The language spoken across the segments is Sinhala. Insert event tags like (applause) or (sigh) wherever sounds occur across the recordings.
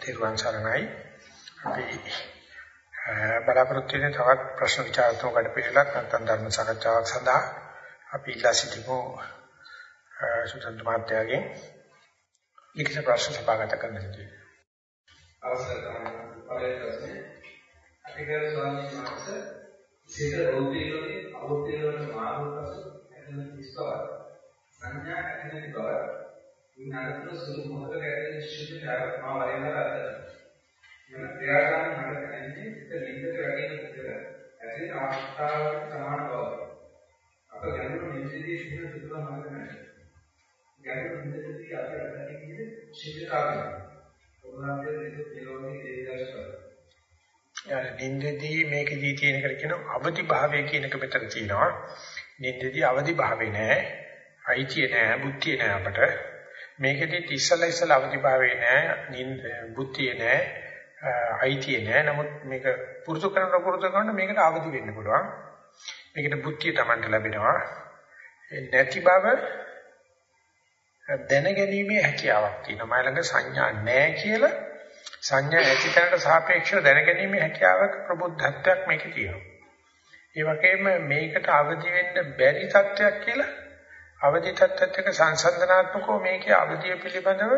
තෙරුවන් සරණයි. අපි බලාපොරොත්තු වෙන තවත් ප්‍රශ්න විචාරාත්මක කඩපිළිවෙලක් නැත්නම් ධර්ම සාකච්ඡාවක් සඳහා අපි ඉල්ලා සිටිමු සුසන්ත මාත්‍යාගෙන් ලිඛිත ප්‍රශ්න සභාගත කරන්න සිටිනවා. අවසර තමයි පළවෙනි ප්‍රශ්නේ. අතිගරු ස්වාමීන් වහන්සේ සිත රෝගීලෝනේ අවුත්තේලෝනේ මාර්ගපසු ඇතිවන විස්තර සංඥා ඇතිවෙන බව විනාඩික සුළු මොහොතක ඇති ශුද්ධතාවක් මා වරින්දර අත්දැකීම. මම ක්‍රියාදාම මට දැනෙන්නේ සිත ලින්දට වැටෙන විතර ඇති අවස්ථාවකට සමාන බව. අප ගැඹුරු නිසිදී ශුද්ධ සුදුම මතක නැහැ. ගැඹුරු නිසිදී අපි අත්දැකීමේ ශුද්ධතාවය. ඔබනාගේ දෙක පිළෝනේ දේදර්ශක. නින්දදී මේකදී තියෙන එකට කියනවා අවදි භාවය කියන එක මෙතන තියෙනවා. නින්දදී අවදි භාවය නෑ. අයිතිය නෑ, බුද්ධිය නෑ අපට. මේකෙදි ඉස්සලා ඉස්සලා අවදිභාවේ නෑ බුද්ධිය නෑ අයිතිය නෑ. නමුත් මේක පුරුදු කරන පුරුදු කරන මේකට අවදි වෙන්න පුළුවන්. මේකට බුද්ධිය Tamanට ලැබෙනවා. නැති බව දැනගැනීමේ හැකියාවක් තියෙනවා. මම ළඟ සංඥා නෑ කියලා සංඥා ඇති තැනට සාපේක්ෂව දැනගැනීමේ හැකියාවක් ප්‍රබුද්ධත්වයක් මේකේ තියෙනවා. ඒ වගේම මේකට අවදි වෙන්න බැරි තත්වයක් කියලා අවදි තත්ත්වයට එක සංසන්දනාත්මකව මේකේ අවදිය පිළිබඳව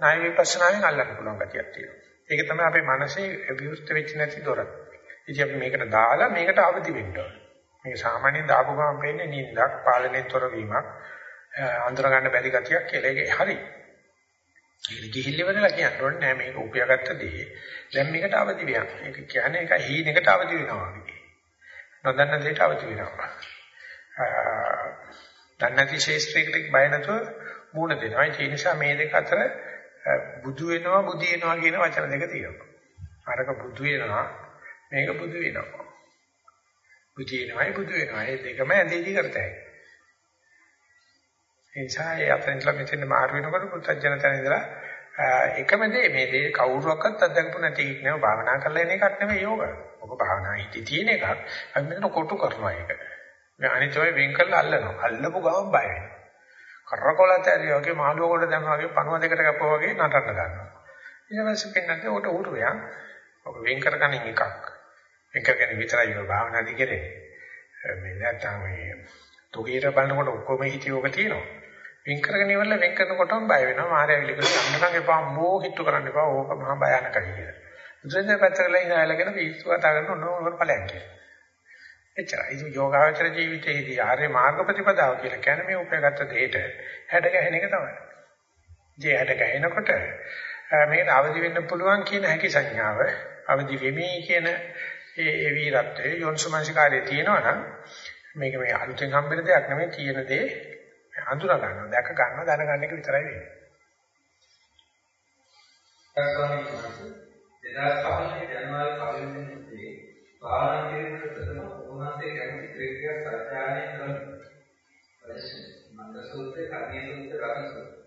ණය විපස්සනාවෙන් අල්ලන්න පුළුවන් ගතියක් තියෙනවා. ඒක තමයි අපේ මනසේ විවෘත වෙච්ච නැති දොර. ඉතින් අපි මේකට දාලා මේකට අවදි වෙන්න ඕනේ. මේක සාමාන්‍යයෙන් දාපු ගමන් පේන්නේ නිින්දක්, පාලනයේතර වීමක්, අඳුර ගන්න බැරි ගතියක් කියලා. ඒක හරි. ඒක ගිහිල්ල වෙනලා කියන්න ඕනේ නෑ මේක උපයාගත්ත දේ. දැන් මේකට අවදි වෙනවා. ඒක කියන්නේ ඒක හීනෙකට අවදි වෙනවා වගේ. නොදන්න දෙයට අවදි වෙනවා. දන්නේ නැති ශේෂ්ත්‍රයකට බය නැතුව මූණ දෙනවා. ඒ නිසා මේ දෙක අතර බුදු වෙනවා බුදි වෙනවා කියන වචන දෙක තියෙනවා. අරක බුදු වෙනවා මේක බුදු වෙනවා. බුදි වෙනවායි බුදු වෙනවා. මේ දෙකම ඇඳේදී කරතයි. ඒ නිසා ඒ අතරින්ලා මෙතන මාරු වෙනකොට පුත්තජන තැන ඉඳලා එකම දේ මේ දේ කවුරුවක්වත් අත්දැකපු නැති නේව භාවනා කරලා එන එකක් නෙමෙයි යෝග. ඔබ භාවනා හිතේ තියෙන එකක්. අපි මෙතන කොටු කරනවා ඒක. මේ අනිතෝයි වෙන් කරලා අල්ලනවා. අල්ලපු ගමන් බය වෙනවා. කරකොලත ඇරිය වගේ මාළුව කොට දැම්මා වගේ පණුව දෙකට කැපුවා වගේ නටන්න ගන්නවා. ඊට පස්සේ පින්නන්නේ උට උරුවයන්. ඔක වෙන් කරගනින් එකක්. වෙන් කරගෙන විතරයි ඔය භාවනාදි කරේ. මේ නැත්තම් මේ තුගීර බලනකොට ඔක්කොම හිතියෝක තියෙනවා. වෙන් කරගෙන ඉවරලා වෙන් කරනකොටම බය වෙනවා. මාරය විලිකල යන්නකම් එපා මෝ හිතු කරන්න එපා. ඕක මහා භයානකයි කියලා. බුදුරජාණන් පැත්තකලා ඉඳලාගෙන පිස්සු කතා කරන ඕනෝන ඵලයක් කියලා. එච්චරයි. ඉතින් යෝගාවචර ජීවිතයේදී ආර්ය මාර්ග ප්‍රතිපදාව කියලා කියන්නේ මේ උපයාගත්ත දෙයට හැඩ ගැහෙන එක තමයි. જે හැඩ ගැහෙනකොට මේකට අවදි වෙන්න පුළුවන් කියන හැකි සංඥාව අවදි වෙමි කියන ඒ ඒ වීරත්වයේ යොන්සමංශකාරයේ තියෙනවා නම් මේක මේ අලුතෙන් හම්බෙන දෙයක් නෙමෙයි තියෙන දේ හඳුනා ගන්නවා දැක ගන්නවා දැනගන්න එක විතරයි වෙන්නේ. 2005 ජනවාරි 1 වෙනිදා භාවනා කිරීමට උන්වහන්සේ කැමති ක්‍රියාවක් සත්‍යාණය කරනවා. මන්ද සූත්‍රේ, කර්ණීය සූත්‍රේ, රතන සූත්‍රේ.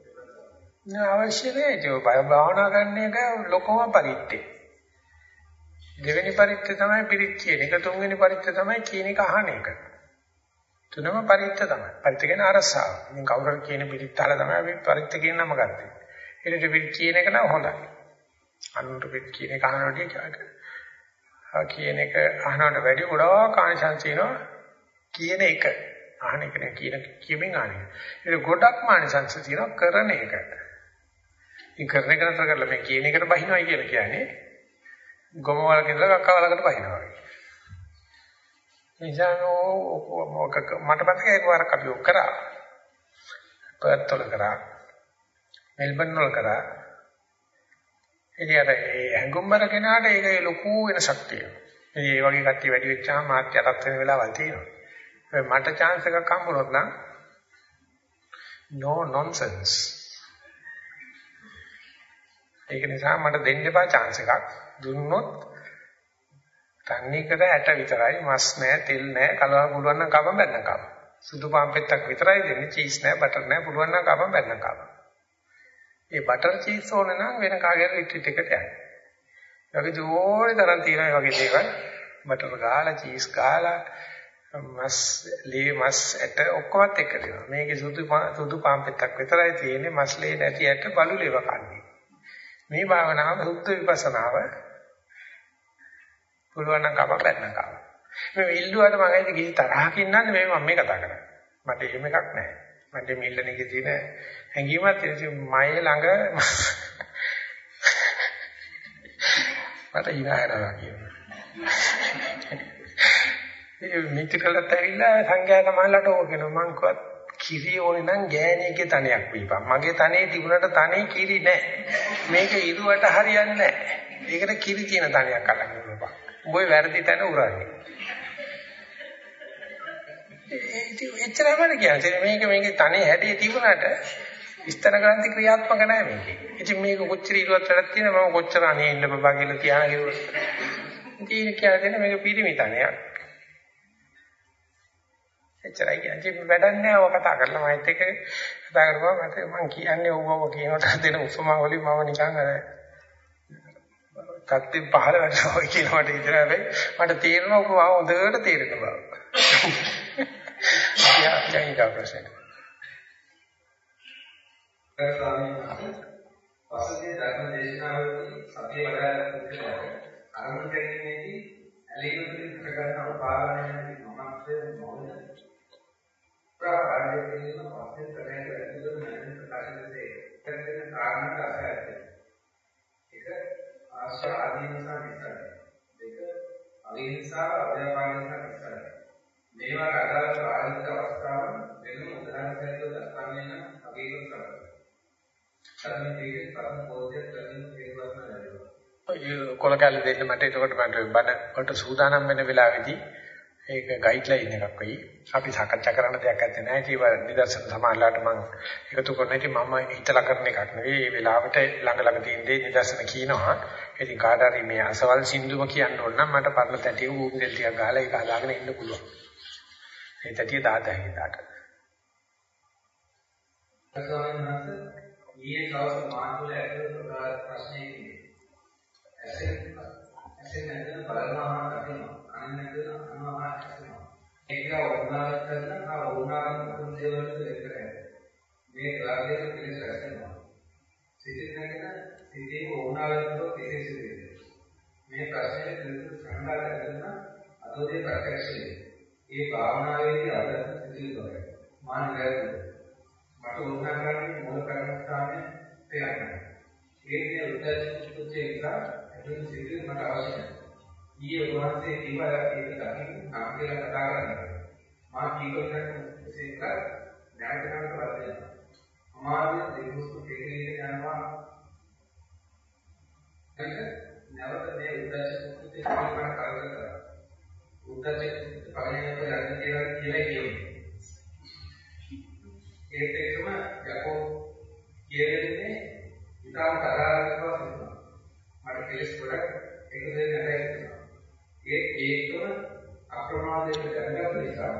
නෑ අවශ්‍ය නෑ ඒක බය භාවනා කරන එක ලොකම පරිත්තේ. දෙවෙනි පරිත්‍ත තමයි පිරිත් කියන එක තුන්වෙනි පරිත්‍ත තමයි කියන එක අහන එක. තුනම පරිත්‍ත තමයි. පරිත්‍ත කියන අරසාව. ඉතින් කවුරුහරි කියන පිරිත් අහලා තමයි අපි පරිත්‍ත කියන නම ගත්තේ. ඒකට පිරිත් කියන එක නම් හොඳයි. අනුන්ට පිරිත් කියන එක අහනකොට කියන එක අහනවට වැඩි ගොඩාක් ආනිසංස වෙනවා කියන එක. අහන එක නේ කියන කියමින් ආනේ. ඒක ගොඩක් ආනිසංස තියෙනවා කරන එක. ඉතින් කරන එක නතර කරලා මේ කියන එකට බහිනවයි කියලා කියන්නේ ගොම වලක ඉඳලා කක්ක වලකට බහිනවා වගේ. නිසා මට මතකයි එකවරක් අපි ඔක් කරා. පර්ත් වල කරා. මෙල්බන් වල කරා. ඉතින් අර ඒ හැඟුම්බර කෙනාට ඒක ලොකු වෙනසක් තියෙනවා. ඉතින් ඒ වගේ කට්ටිය වැඩි වෙච්චාම මාත් යටත් වෙන වෙලාවල් තියෙනවා. මට chance එකක් හම්බුනොත් නම් no nonsense. ඒක නිසා මට දෙන්න එපා chance එකක්. දුන්නොත් තන්නේ කර ඇට විතරයි මස් නැහැ තෙල් නැහැ කලවම් පුළුවන් නම් කපම් බැන්න කපම්. සුදු පාන් පෙත්තක් විතරයි දෙන්නේ චීස් නැහැ බටර් නැහැ පුළුවන් නම් කපම් බැන්න කපම්. ඒ බටර් චීස් ඕන නම් වෙන කාගේ රිට්‍රීට් එකට යන්න. ඒ වගේ ඕනේ තරම් තියෙනවා මේ වගේ දේවල්. බටර් ගාලා චීස් ගාලා මස් ලේ මස් ඇට ඔක්කොමත් එක දෙනවා. මේකේ සුදු සුදු පාන් පෙත්තක් විතරයි තියෙන්නේ මස් ලේ නැති ඇට බලු ලේව කන්නේ. මේ භාවනාව සුද්ධ විපස්සනාව පුළුවන් නම් කම බැන්න කම. මේ ඉල්ලුවාට මම ඇයි කිසි තරහකින් නැන්නේ මේ මම මේ කතා කරන්නේ. මට එහෙම එකක් නැහැ. මට මේ ඉල්ලන්නේ තියෙන හැඟීමක් තියෙන මයේ ළඟ මට ඉනායනවා කියනවා. ඒ මිත්‍රකලත් ඇවිල්ලා සංඝයා තමයිලට ඕක කියනවා මං කිව්වත් කිරි ඕනේ නම් ගෑණියගේ තනයක් වීපන්. මගේ තනේ තිබුණට තනේ කිරි නැහැ. මේක ඉරුවට හරියන්නේ නැහැ. ඒකට කිරි තියෙන තනයක් අල්ලන්න ඕනපා. උඹ වැරදි තැන උරන්නේ. එච්චරම කියන්නේ මේක මේකේ තනේ හැදී තිබුණාට විස්තර ග්‍රන්ථි ක්‍රියාත්මක නැහැ මේකේ. ඉතින් මේක කොච්චර ඉරුවත් වැඩක් තියෙන මම කොච්චර අනේ ඉන්න බබා කියලා තියාන කිව්වොත්. ඉතින් කියන්නේ මේක පිරිමි තනයක්. එච්චරයි කියන්නේ වැඩක් නැහැ ඔය කතා කරලා මයිත් එක කතා කරපුවා මට මං කියන්නේ ඕවව කියනකොට දෙන උපමා වලින් මම නිකන් අර තත්ත්වෙ පහළ වැටෙනවා කියනකොට ඉතින් හැබැයි මට තේරෙනවා ඔක හොඳට තේරෙන බව. යා දැන් ඊට ප්‍රශ්න. පසුගිය ධර්ම දේශනාවලදී සතිය වඩාලා පුදුලට අරමුණු ගැනීමේදී ඇලීමකින් හටගන්නා උපාදානයන් මමත්වය නොවන ප්‍රාණය කියන පස්සේ කරේ කරේ මනස ප්‍රකාශනයේ එතන කාරණා අසයයි. එක ආශ්‍රා අධිනසා නිසා දෙක අවිහිංසා අධ්‍යාපන නිසා නිසා මේවා අදාළ ප්‍රායෝගික අවස්ථාව වෙන උදාහරණ සහිතව දක්වන්නේ නම් අපේ කරා. සම්මේ කොල කැලේ දෙන්න මට එතකොට මට වලට සූදානම් වෙන වෙලාවේදී ඒක ගයිඩ්ලයින් එකක් වෙයි. අපි සාකච්ඡා කරන්න දෙයක් නැත්තේ නෑ. ඒක නිදර්ශන සමානලාට මම එකතු කරන ඉතින් මම හිතලා කරන එකක් නෙවෙයි. මේ වෙලාවට ළඟ ළඟ තියෙන දේ නිදර්ශන කියනවා. ඉතින් කාට හරි මේ අසවල් සින්දුම කියන්න ඕන නම් මට පරණ තැටිය ඌගෙල් ටිකක් ගහලා ඒක හදාගෙන ඉන්න පුළුවන්. ඒ තැටිය දාත හැකිතාට. ස්වාමීන් වහන්සේ ඊයේ දවස් මාතුල ඇතුළත ප්‍රශ්නේ ඇසෙන් ඇසෙන් නැදන බලනවා කටිනවා. අන්නකන අනවහා කරනවා. ඒක වුණාට කරන ආ වුණාට මුකුත් දේවල්ට දෙක කරන්නේ. මේ ගාර්ධය පිළිස රැකෙනවා. සිතින් නැගෙන සිතේ වුණාට කෙසේ සිදුවේ. මේ ප්‍රශ්නේ පිළිතුරු සංගාල කරන අදෝදේ ප්‍රත්‍යක්ෂය. ඒ භාවනාවේදී අදහස් සිදුවේ. මාන ගැරුද. මට උත්සාහ කරන්නේ මූල කර්මස්ථානයේ තේරෙනවා. ඒකේ උද්දේශ කුච්චේ නිසා එතන සිදුවේ මට අවශ්‍යයි. ඊයේ වහන්සේ කිව්වා ඒක දකින්න නම් කියලා කතා කරනවා. මා කීකලක් ඒක නැවත නැවත වර්ධනය. අමාරු දෙවිසු කෙරෙහිද යනවා. ඒක නැවත මේ උද්දේශ කුත්තේ කියනවා කරදර කරා. උද්දේශ පරිණාමය කරන්න කියලා කියලා කියනවා. ඒත් එක්කම යකෝ කියන්නේ ඉතාම තරහාවක් වුණා. මට කෙලස් ගොඩක් එකතු වෙන්න නැහැ. ඒ ඒකම අප්‍රමාදයට දැනගත්ත නිසා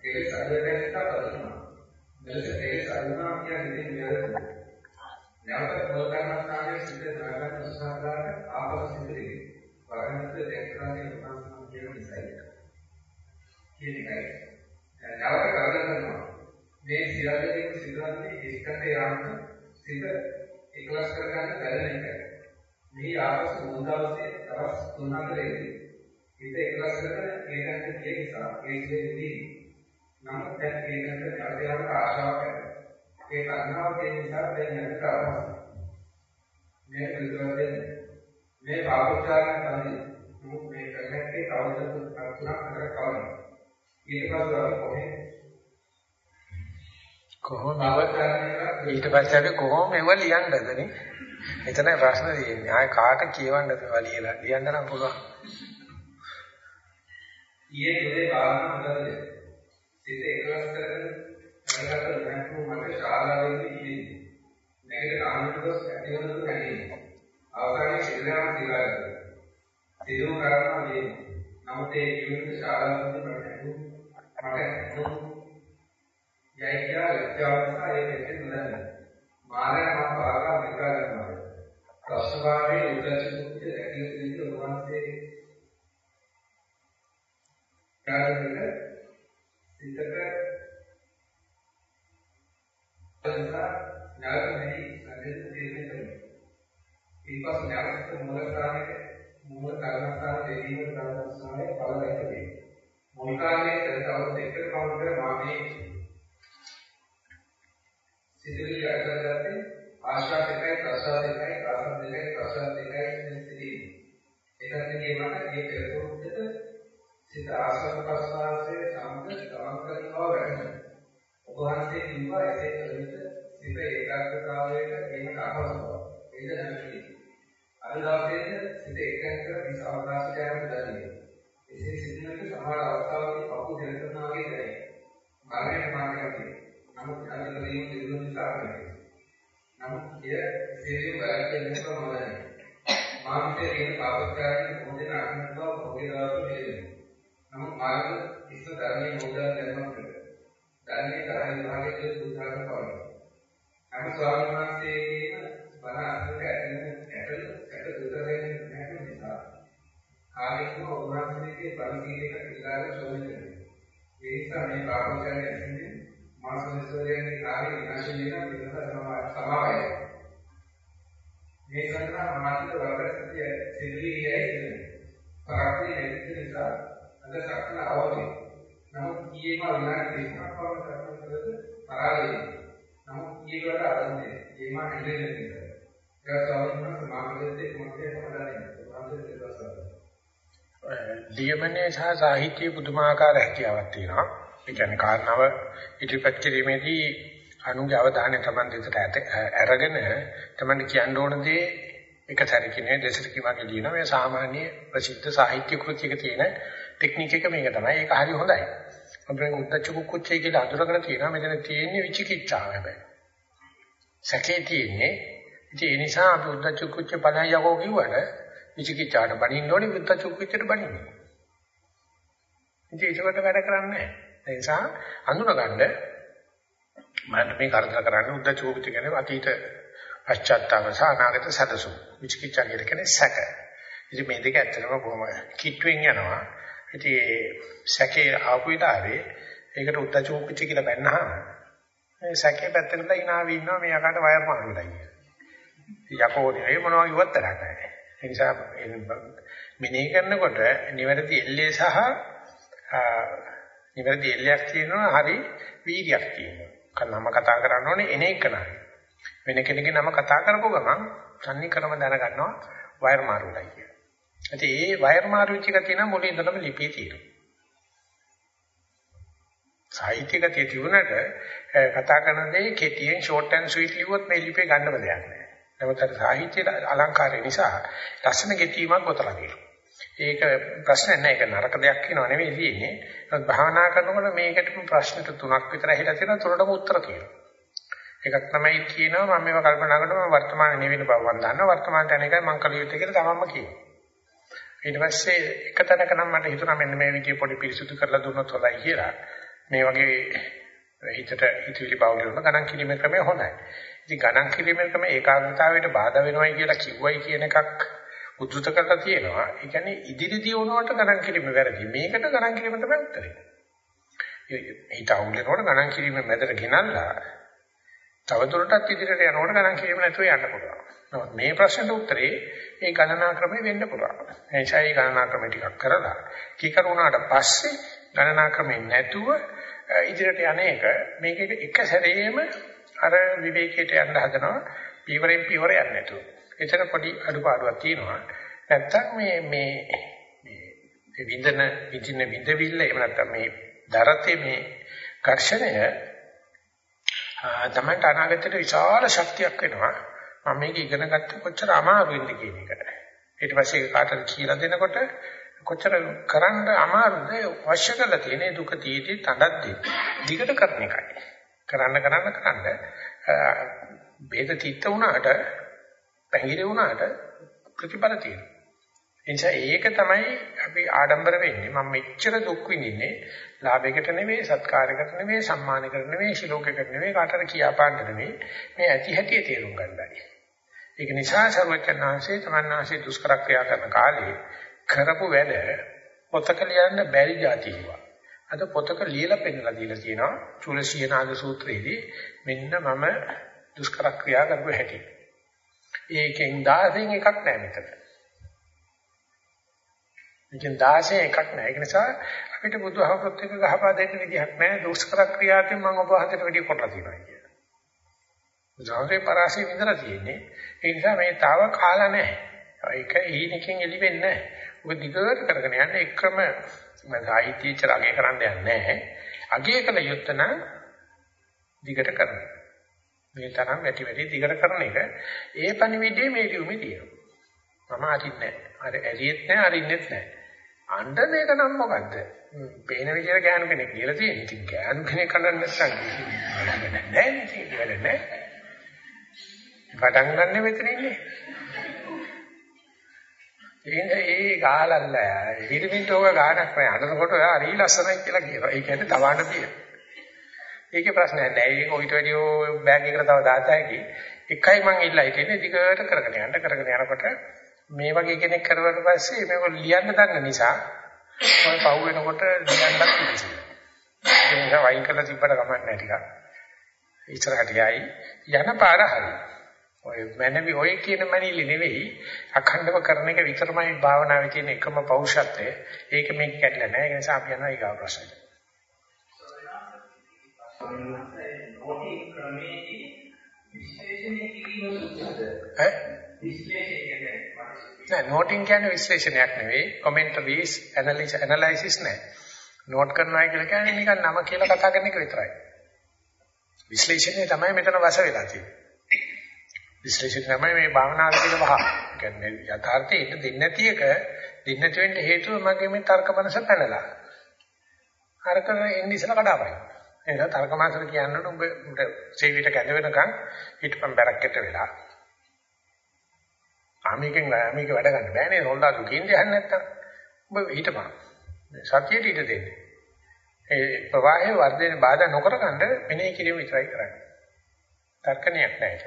කෙලෙස් අඩුවෙන් තත්ත්වනවා. මෙලෙස කෙලෙස් අඩුනවා කියන්නේ මෙයාට නැවත මොල් කර්මස්ථානයේ සිද්ධ කරගන්න උත්සාහ කරලා ආපසු සිදුවේ. වරණත් දැක්කාගේ උපන්සම් කියන නිසායි. කියන එකයි. නැවත කරගන්නවා. මේ සියල්ලකින් සිදුවන්නේ එකට යාම සිත එකලස් කරගන්න බැරි එකයි. මේ ආපසු මුල් දවසේ දවස් 3-4 හිත එකලස් කරගෙන ඒකට කිය නිසා ඒ දෙන්නේ නමුත් දැන් ඒකට කරදරවට ආශාවක් ඇති. ඒ කර්ණාව තියෙන නිසා දැන් යන කරනවා. මේ පිළිතුර දෙන්නේ. මේ පාපෝච්චාරණ තමයි මුත් මේ කරන්නේ කවුරුත් කරුණා කර කවන. ඊට පස්සේ අපි කොහේ කොහොම ඊට පස්සේ අපි කොහොම ඒව ලියන්නද නේ? එතන ප්‍රශ්න තියෙන්නේ. ආයේ කාට කියවන්නද ඒවා ලියලා ලියන්න නම් පුළුවන්. ඊයේ උදේ භාවනා කරලා ලියමනේ සහ සාහිත්‍ය පුදුමාකාර හැකියාවක් තියෙනවා. ඒ කියන්නේ කාරණාව ඉදිරිපත් කිරීමේදී අනුගේ අවධානය Taman දෙකට අරගෙන Taman කියන්න ඕන දේ එක සැරකිනේ දෙසරකින් වගේ ලියනවා. මේ සාමාන්‍ය ප්‍රසිද්ධ සාහිත්‍ය කෘතියක තියෙන ටෙක්නික් එක මේක තමයි. ඒක හරි හොඳයි. අපේ උද්දච්ච කුක්කුච්චය කියලා අඳුරගෙන තියෙනවා. මෙතන තියෙන්නේ විචිකිච්ඡාව හැබැයි. සැකේ තියෙන්නේ. ඉතින් ඒ නිසා අපි උද්දච්ච කුක්කුච්ච පණයි යකෝ කිව්වට විචිකිච්ඡාට බණින්න ඕනේ උද්දච්ච කුක්කුච්චට බණින්න. ඉතින් ඒකට වැඩ කරන්නේ නැහැ. ඒ නිසා අඳුනගන්න මම මේ කරදර කරන්නේ උද්දච්ච කුක්කුච්ච කියන්නේ අතීත පශ්චාත්තාප සහ අනාගත සැදසුම්. විචිකිච්ඡා කියන්නේ සැක. ඉතින් මේ දෙක ඇත්තටම බොහොම කිට්ටුවෙන් යනවා. ඉතින් සැකේ ආපු විතරේ ඒකට උද්දච්ච කුච්ච කියලා බැන්නාම මේ සැකේ පැත්තකට ඉනාවි ඉන්නවා මේ යකාට වයර් මාරු වෙලා කියලා. යකෝ නෙවෙයි මොනවා කිව්වත් තරක් නැහැ. ඒ නිසා මෙනෙහි කරනකොට නිවැරදි එල්ලේ සහ නිවැරදි එල්ලයක් තියෙනවා හරි වීර්යයක් තියෙනවා. කන්නම කතා කරන්න ඕනේ එන එක නයි. වෙන කෙනෙක්ගේ නම කතා කරපුව ගමන් සම්නි ක්‍රම දැනගන්නවා වයර් මාරු වෙලා කියලා. ඉතින් ඒ වයර් මාරු වෙච්ච එක තියෙනවා මුලින් ඉඳලම ලිපියේ තියෙනවා. සාහිත්‍යගතයේ තිබුණට කතා කරන දේ කෙටියෙන් ෂෝට් ඇන්ඩ් ස්වීට් ලිව්වොත් මේ ලිපිය ගන්නම දෙයක් නැහැ. නමුත් අර සාහිත්‍ය අලංකාරය නිසා ලස්සන ගෙතීමක් ගොතලා තියෙනවා. ඒක ප්‍රශ්න නැහැ. ඒක නරක දෙයක් කියනව නෙවෙයි තියෙන්නේ. නමුත් භාවනා කරනකොට මේකට ප්‍රශ්නට තුනක් විතර ඇහිලා තියෙනවා. තුනටම උත්තර තියෙනවා. එකක් තමයි කියනවා මම මේව කල්පනා කරනකොට වර්තමානයේ නෙවෙන බව මම දන්නවා. වර්තමානට අනේකයි මං කල යුත්තේ කියලා තමන්ම කියනවා. ඊට පස්සේ එක තැනක නම් මට හිතුණා මෙන්න මේ විදිය පොඩි පිරිසුදු කරලා දුන්නොත් හොඳයි කියලා. මේ වගේ හිතට හිතවිලි බවුල වුණ ගණන් කිරීමේ ක්‍රමය හොඳයි. ඉතින් ගණන් කිරීමේ ක්‍රමය ඒකාග්‍රතාවයට බාධා වෙනවයි කියලා කිව්වයි කියන එකක් උද්දෘත කරලා තියෙනවා. ඒ කියන්නේ ඉදිරිදී වුණාට ගණන් කිරීම වැරදි. මේකට ගණන් කිරීම තමයි උත්තරේ. හිත අවුලනකොට ගණන් කිරීම මැදට ගෙනල්ලා තවදුරටත් ඉදිරියට යනකොට ගණන් කිරීම නැතුව යන්න පුළුවන්. නමුත් මේ ප්‍රශ්නෙට උත්තරේ මේ ගණනා ක්‍රමය වෙන්න පුළුවන්. එනිසා මේ ගණනා ක්‍රම ටිකක් කරලා කීකරුණාට පස්සේ ගණනා ක්‍රමෙ නැතුව ඉදිරියට යන්නේක මේක එක සැරේම අර විවේකයට යන්න හදනවා පීවරෙන් පීවර යන්නේ නැතුව. එතන පොඩි අඩුපාඩුවක් තියෙනවා. නැත්තම් මේ මේ මේ විඳන විඳින විඳවිල්ල එහෙම නැත්තම් මේ දරතේ මේ ඝර්ෂණය තමයි අනාගතයට විශාල ශක්තියක් වෙනවා. මම මේක ඉගෙන ගත්ත කොච්චර අමාරුයින්ද කියන එක. ඊට පස්සේ කාටද කියලා දෙනකොට කොච්චර කරන්න අමාරුද අවශ්‍ය කරලා තියෙන දුක තීටි තඩද්දි දිගට කරන එකයි. කරන්න කරන්න කරන්න බේද තිත්ත වුණාට පැහිර වුණාට ප්‍රතිඵල තියෙනවා. එනිසා ඒක තමයි අපි ආඩම්බර වෙන්නේ. මම මෙච්චර දුක් විඳින්නේ ලාභයකට නෙවෙයි, සත්කාරයකට නෙවෙයි, සම්මානයකට නෙවෙයි, ශිලෝකයකට නෙවෙයි, කාටද කියාපාන්න නෙවෙයි. මේ ඇති හැටි තේරුම් ගන්නයි. ඒක නිසා සර්වචනාංශේ තමන්නාංශේ දුෂ්කර ක්‍රියා කරන කාලේ කරපු වැඩ පොතක ලියන්න බැරි જાතිවා. අද පොතක ලියලා පෙන්නලා දීලා තියෙනවා චූලසීනාද සූත්‍රයේදී මෙන්න මම දුෂ්කර ක්‍රියා කරපු හැටි. ඒකෙන් 10න් එකක් නැහැ මෙතන. මේකෙන් 10 එකක් නැහැ. ඒක නිසා අපිට බුදුහමොත් එක ගහපා දෙන්න විදිහක් නැහැ. දුෂ්කර ක්‍රියාවෙන් මම ඔබ හතට වැඩි කොටලා තියෙනවා කියලා. බුදුහමේ පරාසය විඳලා තියෙන්නේ. ඒ නිසා මේ තාව කාලා නැහැ. ඒක ඊනකින් එලි වෙන්නේ නැහැ. ඔබ දිගට කරගෙන යන්න එක්‍රම මම සාහිත්‍යචර අගය කරන්න යන්නේ නැහැ. අගය කළ යුත්තේ නම් දිගට කරන්න. මේ තරම් වැටි වැටි දිගට කරන එක ඒ පණිවිඩයේ මේ ලියුමේ තියෙනවා. මම අරින්නේ නැහැ. අර ඇරියෙත් නැහැ අරින්නෙත් නැහැ. අඬන එක නම් මොකද්ද? පේන විදියට ගෑනු කෙනෙක් කියලා තියෙන. ඉතින් ගෑනු කෙනෙක් අඬන්න නැත්නම් නෑ නේද? වැඩ නෑ. පටන් ගන්න මෙතන ඉන්නේ. ඒ ඒ ගාලල්ල හිරිමින්ට ඕක ගානක් නෑ. අඬනකොට ඔයා හරි ලස්සනයි කියලා කියනවා. ඒ කියන්නේ තවන්න තියෙන. ඒකේ ප්‍රශ්නයක් නෑ. ඒක ඔయిత වැඩි බෑග් එකට තව දාතයි එකයි මං ඉල්ලා හිටින්නේ දිගට කරගෙන යන්න කරගෙන යනකොට මේ වගේ කෙනෙක් කරුවාට පස්සේ මේක ලියන්න දන්න නිසා මම පහු වෙනකොට ලියන්නත් ඉතිසි. ඒ නිසා වයින් කරලා තිබ්බට කමක් නැහැ ටිකක්. ඉස්සරහට යයි යන පාර හරි. ඔය මනවි ඔය කියන මනිලි නෙවෙයි අඛණ්ඩව කරන එක විතරමයි භාවනාවේ තියෙන එකම පෞරුෂත්වය. ඒක මේක කැඩලා නැහැ. ඒ නිසා අපි යනවා ඊගා ප්‍රශ්නෙට. ඈ? විශ්ලේෂණය නෑ නෝටින් කියන්නේ විශ්ලේෂණයක් නෙවෙයි. commentaries analysis analysis නෑ. නෝට් කරනවා කියලා කියන්නේ නිකන් නම කියලා කතා කරන එක විතරයි. විශ්ලේෂණය තමයි මෙතන වශ වෙලා තියෙන්නේ. විශ්ලේෂණය තමයි මේ භාවනාවේ තියෙන වහ. කියන්නේ යථාර්ථයේ ඉන්න දෙන්නේ නැති එක දෙන්නේ නැති වෙන්න හේතුව මගේ මේ තර්ක මනස පැනලා. අරක එන්නේ ඉස්සලා කඩාපයි එහෙනම් තර්ක මනසට කියන්නට උඹ උඹ සේවිත කැඳ වෙනකන් හිටපම් බැරක්කට වෙලා ආමිකෙන් ආමික වැඩ ගන්න බෑනේ රොල්දාතු කියන්නේ යන්නේ නැත්තම්. ඔබ හිටපන්. සතියට ඊට දෙන්නේ. ඒ ප්‍රවාහයේ වර්ධනය බාධා නොකර ගන්න මෙනෙහි කිරීම විතරයි කරන්නේ. තර්කණයක් නෑ ඒක.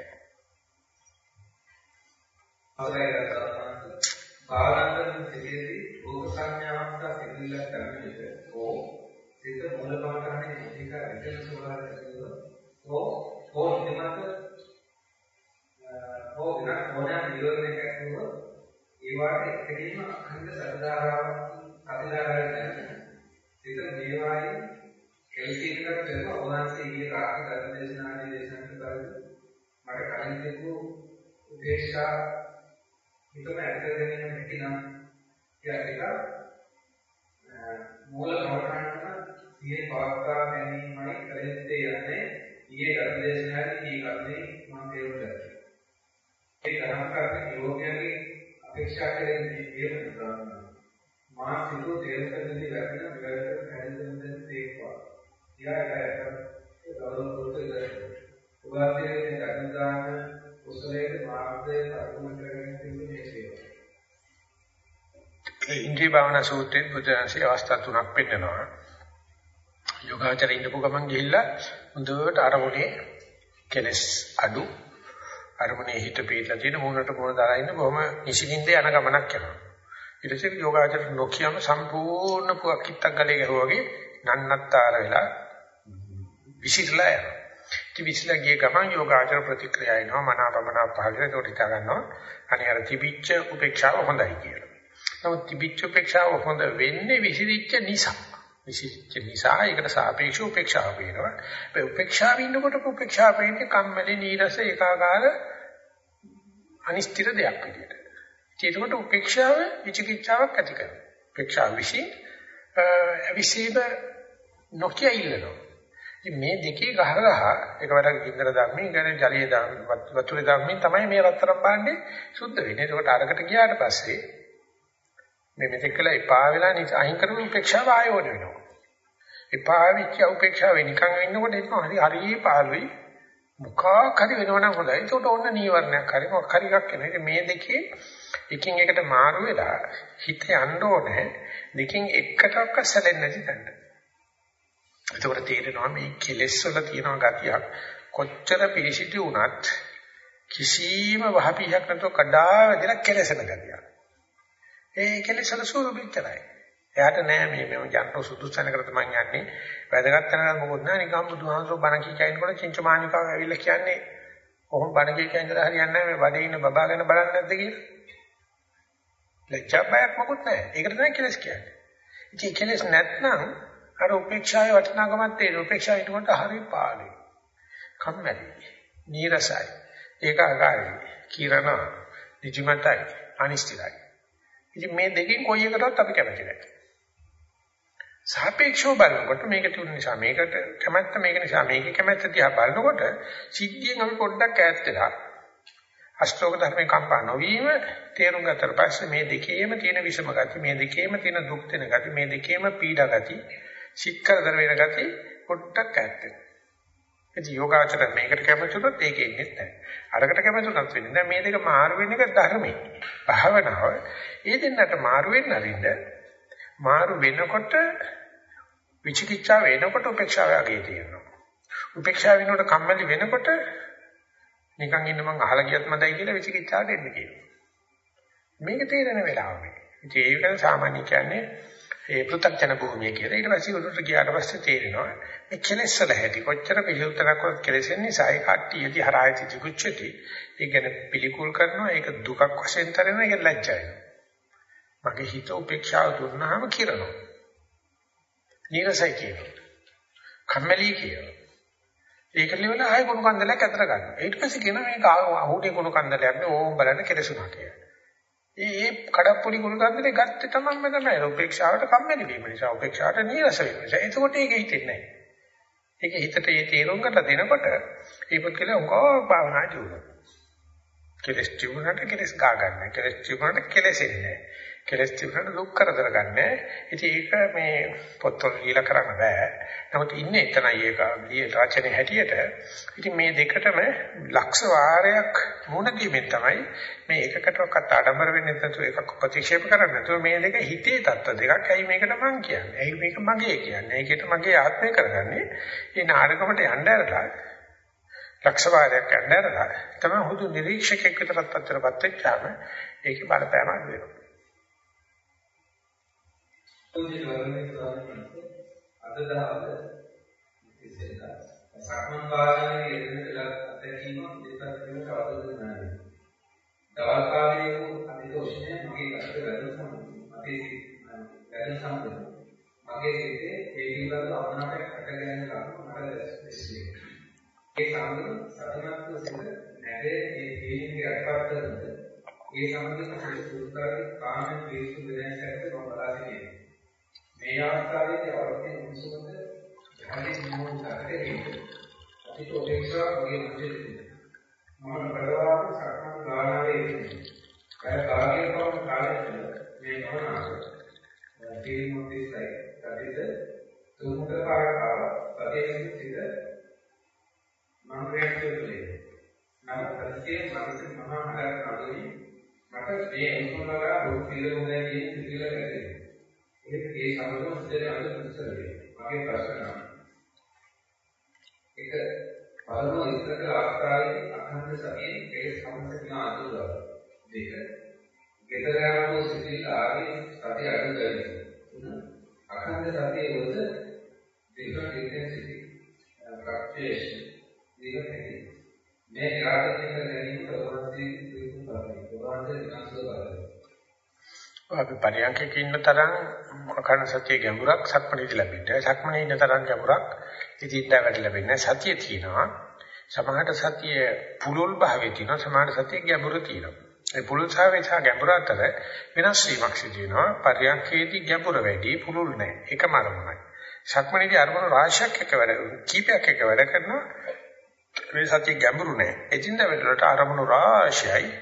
භාවනාවෙන් සිටියේදී රූප සංඥාවක් සිදුවිලා කරන විට ඕ සිත මූල භාවනාවේ ඉතික විකල්ප ස්වභාවයට ඕ ඕ ඉදමත් හෝ වෙනත් මොනවාම නිරෝධනයක් ඇතුව ඒ වාගේ එකදීම අඛණ්ඩ සතරාරාවක් අතිදාරයක් නැහැ. ඒක මේවායි කෙල්සියකට කරන ඕනාසේ ඊයේ රාත්‍රී ධර්ම දේශනාදී දේශනා කරද්දී මට කලින් තිබු උපේක්ෂා හිතම ඇදගෙන නැතිනම් කියලා මූල කවරණන සියේ පවත්වා ගැනීමයි කලින්තේ යන්නේ ඊයේ ධර්ම දේශනාදී මේ කර්මේ මම තේරුම් ගත්තා. ඒ තරම් කරන යෝගයන්ගේ අපේක්ෂා කරන්නේ කියන ප්‍රාණය. මා සිතෝ තේරුම් ගන්නදී වැටෙන විවරක හැදෙන්න දෙන්න තේක්වා. ඊයකට ගෞරව කොට ඉඳලා. උගාතේ ධර්මදාන කුසලයේ මාර්ගයේ අනුමත කරගෙන තිබෙන මේ සේවය. ඉන්ද්‍රිය භාවනා සූත්‍රයේ බුදුන්සේ අවස්ථා තුනක් පෙන්නනවා. යෝගාචර ඉඳපු ගමන් ගිහිල්ලා හොඳට අරමුණේ කෙලස් අඩු අරමුණේ හිත පිටලා තියෙන මොනකට මොන දාලා ඉන්න බොහොම නිසින්ින්ද යන ගමනක් යනවා. ඊට පස්සේ යෝගාචර නොකියම සම්පූර්ණ පුවක් කිත්තක් ගලේ ගැහුවා වගේ නන්නත්තර වෙලා විසිරලා යනවා. ඉතින් විසිරලා ගිය ගමන් යෝගාචර ප්‍රතික්‍රියා එනවා මනාපමනා පහළ ඒකට හිතා ගන්නවා. අනේ අර තිබිච්ච උපේක්ෂාව හොඳයි කියලා. නමුත් තිබිච්ච උපේක්ෂාව හොඳ වෙන්නේ විසිරිච්ච නිසා. විසිරිච්ච නිසා ඒකට සාපේක්ෂව උපේක්ෂාව වෙනවා. ඒ උපේක්ෂාව ඉන්නකොට උපේක්ෂාව වෙන්නේ කම්මැලි නීරස ඒකාකාර අනිශ්චිත දෙයක් විදියට. ඒකට උපේක්ෂාව විචිකිච්ඡාවක් ඇති කරනවා. උපේක්ෂාව විශ්ි අවිසීබ නොකිය ඉල්ලනවා. ඉතින් මේ දෙකේ ගහ ගහ එකවරක් ඉන්දර ධම්මින් ගැන ජලයේ ධම්මින් වතුරේ ධම්මින් තමයි මේ රත්තරන් භාණ්ඩේ සුද්ධ වෙන්නේ. ඒකට අරකට ගියාට පස්සේ මේ මෙතෙක් කළා එපා වෙලා අහිං කරපු උපේක්ෂාව ආයෝන වෙනවා. එපා වෙච්ච උපේක්ෂාව නිකන් ඉන්නකොට ඒක හරි හරි පාළුයි මොකක් හරි වෙනවනම් හොඳයි. ඒකට ඕන්න නීවරණයක් හරි මොකක් හරි එකක් එනවා. ඉතින් මේ දෙකේ එකින් එකට මාරු වෙලා හිත යන්න ඕනේ. දෙකෙන් එකටවත් සැලෙන්නේ නැති තැනට. ඒකට තේරෙනවා මේ කෙලෙස් වල තියෙන ගතියක් කොච්චර පිළිසිදු වුණත් කිසිම වහපියක් නැතුව කඩා වැදලා කෙලසන ගතියක්. ඒ කෙලෙස් වල ස්වරූපිච්චරයි. එයාට නෑ මේ මම යන්න සුදුසුසනකට තමයි යන්නේ. වැදගත් තැනකට මොකොත් නෑ නිකම් බුදුහාමුදුරුවෝ බණ කී කියනකොට චින්චමානිකාව ඇවිල්ලා කියන්නේ කොහොම බණ කිය කියලා හරියන්නේ නැහැ මේ බඩේ ඉන්න බබා ගැන බලන්නේ නැද්ද කියලා. ලැජ්ජා බයක් මොකුත් නැහැ. ඒකට තමයි කෙලස් කියන්නේ. ඉතින් කෙලස් නැත්නම් අර උපේක්ෂාවේ වටිනාකමත් ඒ උපේක්ෂාව ඊටකට හරි පාළුයි. කම්මැලි. නීරසයි. ඒකාකාරයි. කිරණ නිජමතයි අනිශ්චිතයි. ඉතින් මේ දෙකෙන් කොයි එකටවත් අපි කැමති නැහැ. සාපේක්ෂව බලනකොට මේක තුන නිසා මේකට කැමැත්ත මේක නිසා මේක කැමැත්ත දිහා බලනකොට සිද්ධියෙන් අපි පොඩ්ඩක් ඈත් වෙලා අෂ්ටෝක ධර්මේ කම්පා නොවීම තේරුම් ගත්තට පස්සේ මේ දෙකේම තියෙන විෂම ගති මේ දෙකේම තියෙන දුක් දෙන ගති මේ දෙකේම පීඩා ගති සික්කරදර වෙන ගති පොඩ්ඩක් ඈත් වෙනවා. ඉතින් යෝගාචර මේකට කැමතිුනොත් ඒකේ ඉන්නේ නැහැ. අරකට කැමතිුනත් වෙන්නේ නැහැ. මේ දෙක මාරු වෙන එක ධර්මයේ. භාවනාව. ඒ දෙන්නට මාරු වෙන්න අරින්න මාරු වෙනකොට විචිකිච්ඡාව වෙනකොට උපේක්ෂාව යගේ තියෙනවා. උපේක්ෂාව වෙනකොට කම්මැලි වෙනකොට නිකන් ඉන්න මං අහලා ගියත් මතයි කියලා විචිකිච්ඡාවට එන්න කියනවා. මේක තේරෙන වෙලාව මේ. ඉතින් ඒක සාමාන්‍ය කියන්නේ ඒ පෘථග්ජන භූමිය කියලා. ඊට පස්සේ උඩට ගියාට පස්සේ තේරෙනවා මේ කෙලෙස් වල හැටි කොච්චර පිළිඋත්තරක් කරත් කෙලෙසෙන් නිසා ඒ කට්ටියදී හරායති චිකුච්චති. ඒ කියන්නේ පිළිකුල් කරනවා ඒක දුකක් වශයෙන් තරනවා ඒක ලැජ්ජයි. මගේ හිත උපේක්ෂාව දුන්නාම කිරනවා. නීරසයි කියනවා. කම්මැලි කියනවා. ඒක ලියවල ආයෙ කුණු කන්දලයක් අතර ගන්නවා. ඊට පස්සේ කියන මේක අහුඩේ කුණු කන්දලයක් නේ ඕම් බලන්න කෙලසුණා කියලා. ඒ ඒ කඩප්පුලි කුණු කන්දලේ ගත්තේ තමන්ම තමයි. උපේක්ෂාවට කම්මැලි වීම නිසා උපේක්ෂාවට නීරස වීම නිසා. එතකොට ඒක හිතෙන්නේ නැහැ. ඒක හිතට ඒ තේරුම් ගන්න දෙනකොට ඒ පුද්ගලයා උගව භාවනා ජීවන. කෙලස් ජීවනට කෙලස් ගා ගන්න. කෙලස් ජීවනට කෙලෙසෙන්නේ නැහැ. කෙලස් තිබුණාට දුක් කරදර ගන්නෑ. ඉතින් ඒක මේ පොත්වල කියලා කරන්න බෑ. නමුත් ඉන්නේ එතනයි ඒක රචනයේ හැටියට. ඉතින් මේ දෙකටම ලක්ෂ වාරයක් මුණ දීමෙන් තමයි මේ එකකටවත් ආඩම්බර වෙන්නේ නැතුව එකක් ප්‍රතික්ෂේප කරන්නේ නැතුව මේ දෙක හිතේ தত্ত্ব දෙකක්. ඇයි මේකට මං කියන්නේ? ඇයි මේක මගේ කියන්නේ? ඒකට මගේ ආත්මය කරගන්නේ. මේ නාටකමට යන්න ඇරලා ලක්ෂ වාරයක් යන්න ඇරලා තමයි හුදු නිරීක්ෂකෙක් විතරක් අතරපත් වෙච්චාම ඒකේ බලපෑමක් වෙනවා. පූජ්‍ය වරණේ ස්වාමීන් අද දවසේ ඉතිසෙලා සක්මන් භාවනාවේ යෙදෙන කල අත්දැකීම දෙපැත්තට අවබෝධ කරගන්න. දවල් කාලයේ අධික උෂ්ණය මගේ කටට වැදුන සමග අපේ වැදුන සමග මගේ හිතේ ඒ පිළිබඳව අපනාට අටගෙන ගන්න මට විශ්ලේෂණය. ඒ සමග සතිමත්ව සිට නැදේ ඒ හේනින්ගේ අත්පත් කරනද ඒ සමග සුදුසුකාරී කාමෙන් වේසු වෙනස් කරලා මම බලා සිටිනවා. මේ අවස්ථාවේදී අවශ්‍ය මුසුමද ධර්මයේ මොහොතකට අපිට ඔපේක්ෂා වගේ මුදෙන්නේ මම බලවාද සක්මන් භාවනාවේ කය කාගේ කොම් කාලෙට මේ භවනාව තීමුතිසයි කදිද තුමුක පාරකාව පදයෙන් සිට මම ප්‍රයත්නකලේ නම් පරිච්ඡේ මනස මහා හදක් නඩුයි මට මේ උතුම්මලා දුක් පිළිගන්නේ කියන පිළිගන්නේ. ඒක ඒ සමගම ඉතින් අද ඉස්සර වෙනවා. මගේ ප්‍රශ්න එක පළමුව ඉස්සර අවස්ථාවේ අඛණ්ඩ සතියේ ඒ සම්පූර්ණ අඳුර දෙක. ගෙදර යනකොට සිතිල් ආගේ සතිය අඩු කරගන්න. අඛණ්ඩ සතියේ වල different intensity fluctuation different මේ කාර්යයෙන් ගැනීම ප්‍රවෘත්ති දියුණු කරනවා. ප්‍රවෘත්ති විනාශ කරනවා. අපි පරියන්කක ඉන්න තරම් අකරණ සතිය ගැඹුරක් සක්මණේදී ලැබෙන්නේ. සක්මණේ ඉන්න තරම් ගැඹුරක් ඉදින්දා වැඩි ලැබෙන්නේ. සතිය තියෙනවා. සමහරට සතිය පුලුල් භාවයේ තියෙනවා. සමහරට සතිය ගැඹුරු තියෙනවා. ඒ පුලුල් භාවයේ සහ ගැඹුර අතර වෙනස් වීමක් සිදු වෙනවා. පරියන්කේදී ගැඹුර වැඩි පුලුල් නැහැ. එකම අරමුණයි. සක්මණේදී අරමුණු රාශියක් එක වැඩ කීපයක් එක වැඩ කරනවා. මේ සතිය ගැඹුරු නැහැ. එදින්දා වැඩවලට අරමුණු රාශියයි.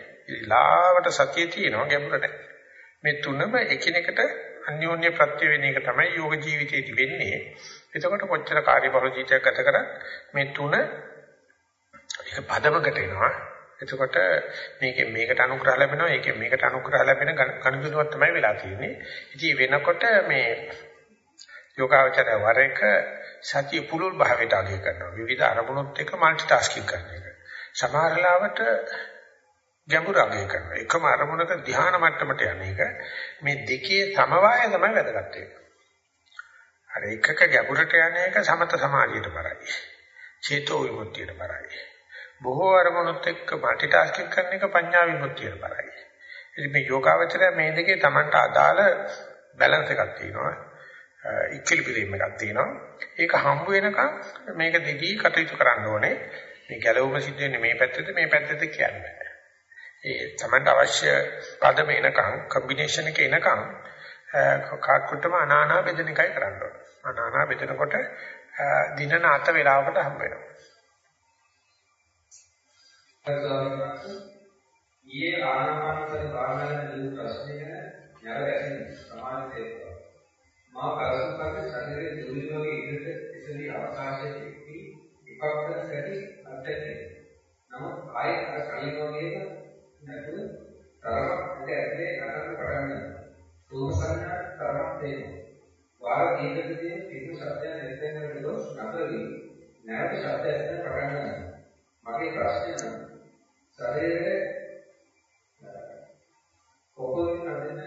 ලාවට සතිය තියෙනවා ගැඹුර නැහැ. මේ තුනම එකිනෙකට අන්‍යෝන්‍ය ප්‍රත්‍ය වෙන එක තමයි යෝග ජීවිතයේදී වෙන්නේ. එතකොට කොච්චර කාර්යබහුල ජීවිතයක් ගත කරත් මේ තුන එක පදමකට එනවා. එතකොට මේකෙන් මේකට අනුග්‍රහ ලැබෙනවා, ඒකෙන් මේකට අනුග්‍රහ ලැබෙන කණුදුනුවක් තමයි වෙලා තියෙන්නේ. ඉතින් වෙනකොට මේ යෝගාවචරය වර එක සතිය පුරුල් භාවයට අගය කරනවා. විවිධ අරමුණුත් එක්ක মালටි ටාස්කින් කරන එක. සමහර ලාවට ගැඹුරාගය කරනවා. එකම අරමුණක ධ්‍යාන මට්ටමට යන එක මේ දෙකේ සමவாய තමයි වැදගත් වෙන්නේ. අර එකක ගැඹුරට යන එක සමත සමාධියට පරයි. චේතෝ විමුක්තියට පරයි. බොහෝ අරමුණුත් එක්ක මල්ටිටාස්කින් කරන එක පඤ්ඤා විමුක්තියට පරයි. ඉතින් මේ යෝගාවචරය මේ දෙකේ Tamanට අදාළ බැලන්ස් එකක් තියෙනවා. ඉක්විලිබ්‍රියම් එකක් තියෙනවා. ඒක හම්බ වෙනකන් මේක දෙකී කටයුතු කරන්න ඕනේ. මේ ගැළවෙම සිද්ධ වෙන්නේ මේ පැත්තේද මේ පැත්තේද කියන්නේ. ඒ Tamanට අවශ්‍ය පදම එනකන් කම්බිනේෂන් එක එනකන් කාක්කුට්ටම අනානා බෙදෙන එකයි කරන්න ඕනේ. අනානා බෙදෙනකොට දින නාත වේලාවකට හම්බ වෙනවා. ඊයේ ආනාපානසති භාවනාවේ නියු ප්‍රශ්නය යර ගැසෙන සමාධිය මා කරසුපත් ශරීරයේ දුරියෝගේ ඉදිරියට ඉසලී අවකාශයේ විපක්ෂ සැටි අත්දැකේ. නමුත් ආයෙත් අර කලින් වගේම නැතුව තරමක් ඇතුලේ නටන්න පටන් ගන්නවා. රූප සංඥා තරමක් තේරෙනවා. වාර කීපකදී පිටු සත්‍යය නැත්නම් වෙලොස් නතරී නැවත සත්‍යය ඇත්තට පටන් ගන්නවා. මගේ ප්‍රශ්නය නම් ශරීරයේ කොපොලින් නැදෙන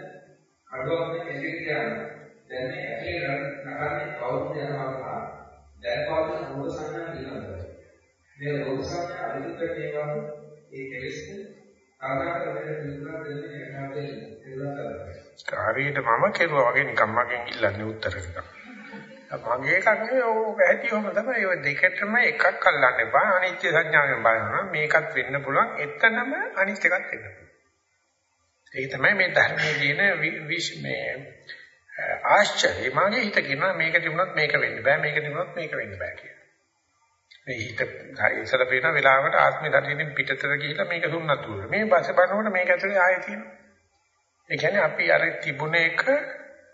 අඩුවක් නැති කියනවා. දැන් මේ ඇතුලේ නගන්නේ කවුරුද යනවා දැන් කවුරුද රෝග සංඥා පිළිබඳව. මේ රෝග සංඥා අනිත්‍ය ඒවා ඒ කෙලෙස්ද ආකාර වෙන පිළිබඳව දෙන්නේ එහාට හරියට මම කෙරුවා වගේ නිකන් මගෙන් ඉල්ලන්නේ උත්තර ටික. මගේ එකක් නෙවෙයි ඕක ඇතිවම තමයි ඔය දෙකටම එකක් අල්ලන්න එපා. අනිත්‍ය සංඥාවෙන් බලනවා මේකත් වෙන්න පුළුවන්. එතනම අනිත් එකත් වෙන්න පුළුවන්. ඒක තමයි මේ ධර්මයේ තියෙන මේ ආශ්චර්යයි මගේ හිත කියනවා මේක තිබුණත් මේක වෙන්න බෑ මේක තිබුණත් මේක වෙන්න බෑ කියලා. මේ හිත ඉස්සර පේන වෙලාවකට ආත්මය ධර්මයෙන් පිටතට ගිහිල්ලා මේක දුන්නත් දුර. මේ පස්සේ බලනකොට මේක ඇතුලේ ආයෙ තියෙනවා. ඒ කියන්නේ අපි අර තිබුණ එක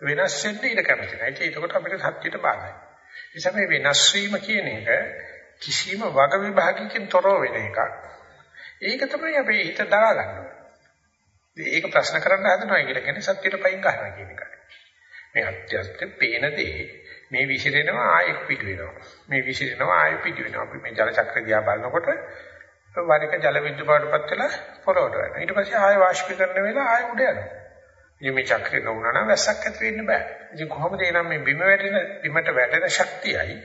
වෙනස් වෙන්න ඉඩ කැමති නැහැ. ඒකකොට අපිට සත්‍යයට බාධායි. ඒ නිසා මේ වෙනස් වීම කියන එක කිසිම වග විභාගකින් තොරව වෙන එකක්. ඒක තමයි අපේ හිත දරා ගන්න ඒක ප්‍රශ්න කරන්න හදනවා කියලා කියන්නේ සත්‍යයට පයින් ගන්නවා කියන එකයි. මේ අත්‍යස්ත පේන දේ මේ විසිරෙනවා ආයෙ පිට වෙනවා. මේ විසිරෙනවා ආයෙ පිට වෙනවා. අපි මේ ජල චක්‍ර දිහා බලනකොට වරික ජල විද්‍යුත් බවටපත් වෙලා පොළොවට යනවා. ඊට පස්සේ ආයෙ වාෂ්පීකරණ වෙලා ආයෙ උඩ යනවා. ඉතින් මේ චක්‍රේ නොවුනා නම් වැස්සක් ඇති වෙන්න බෑ. ඉතින් කොහොමද එනම් මේ බිම වැටෙන බිමට වැටෙන ශක්තියයි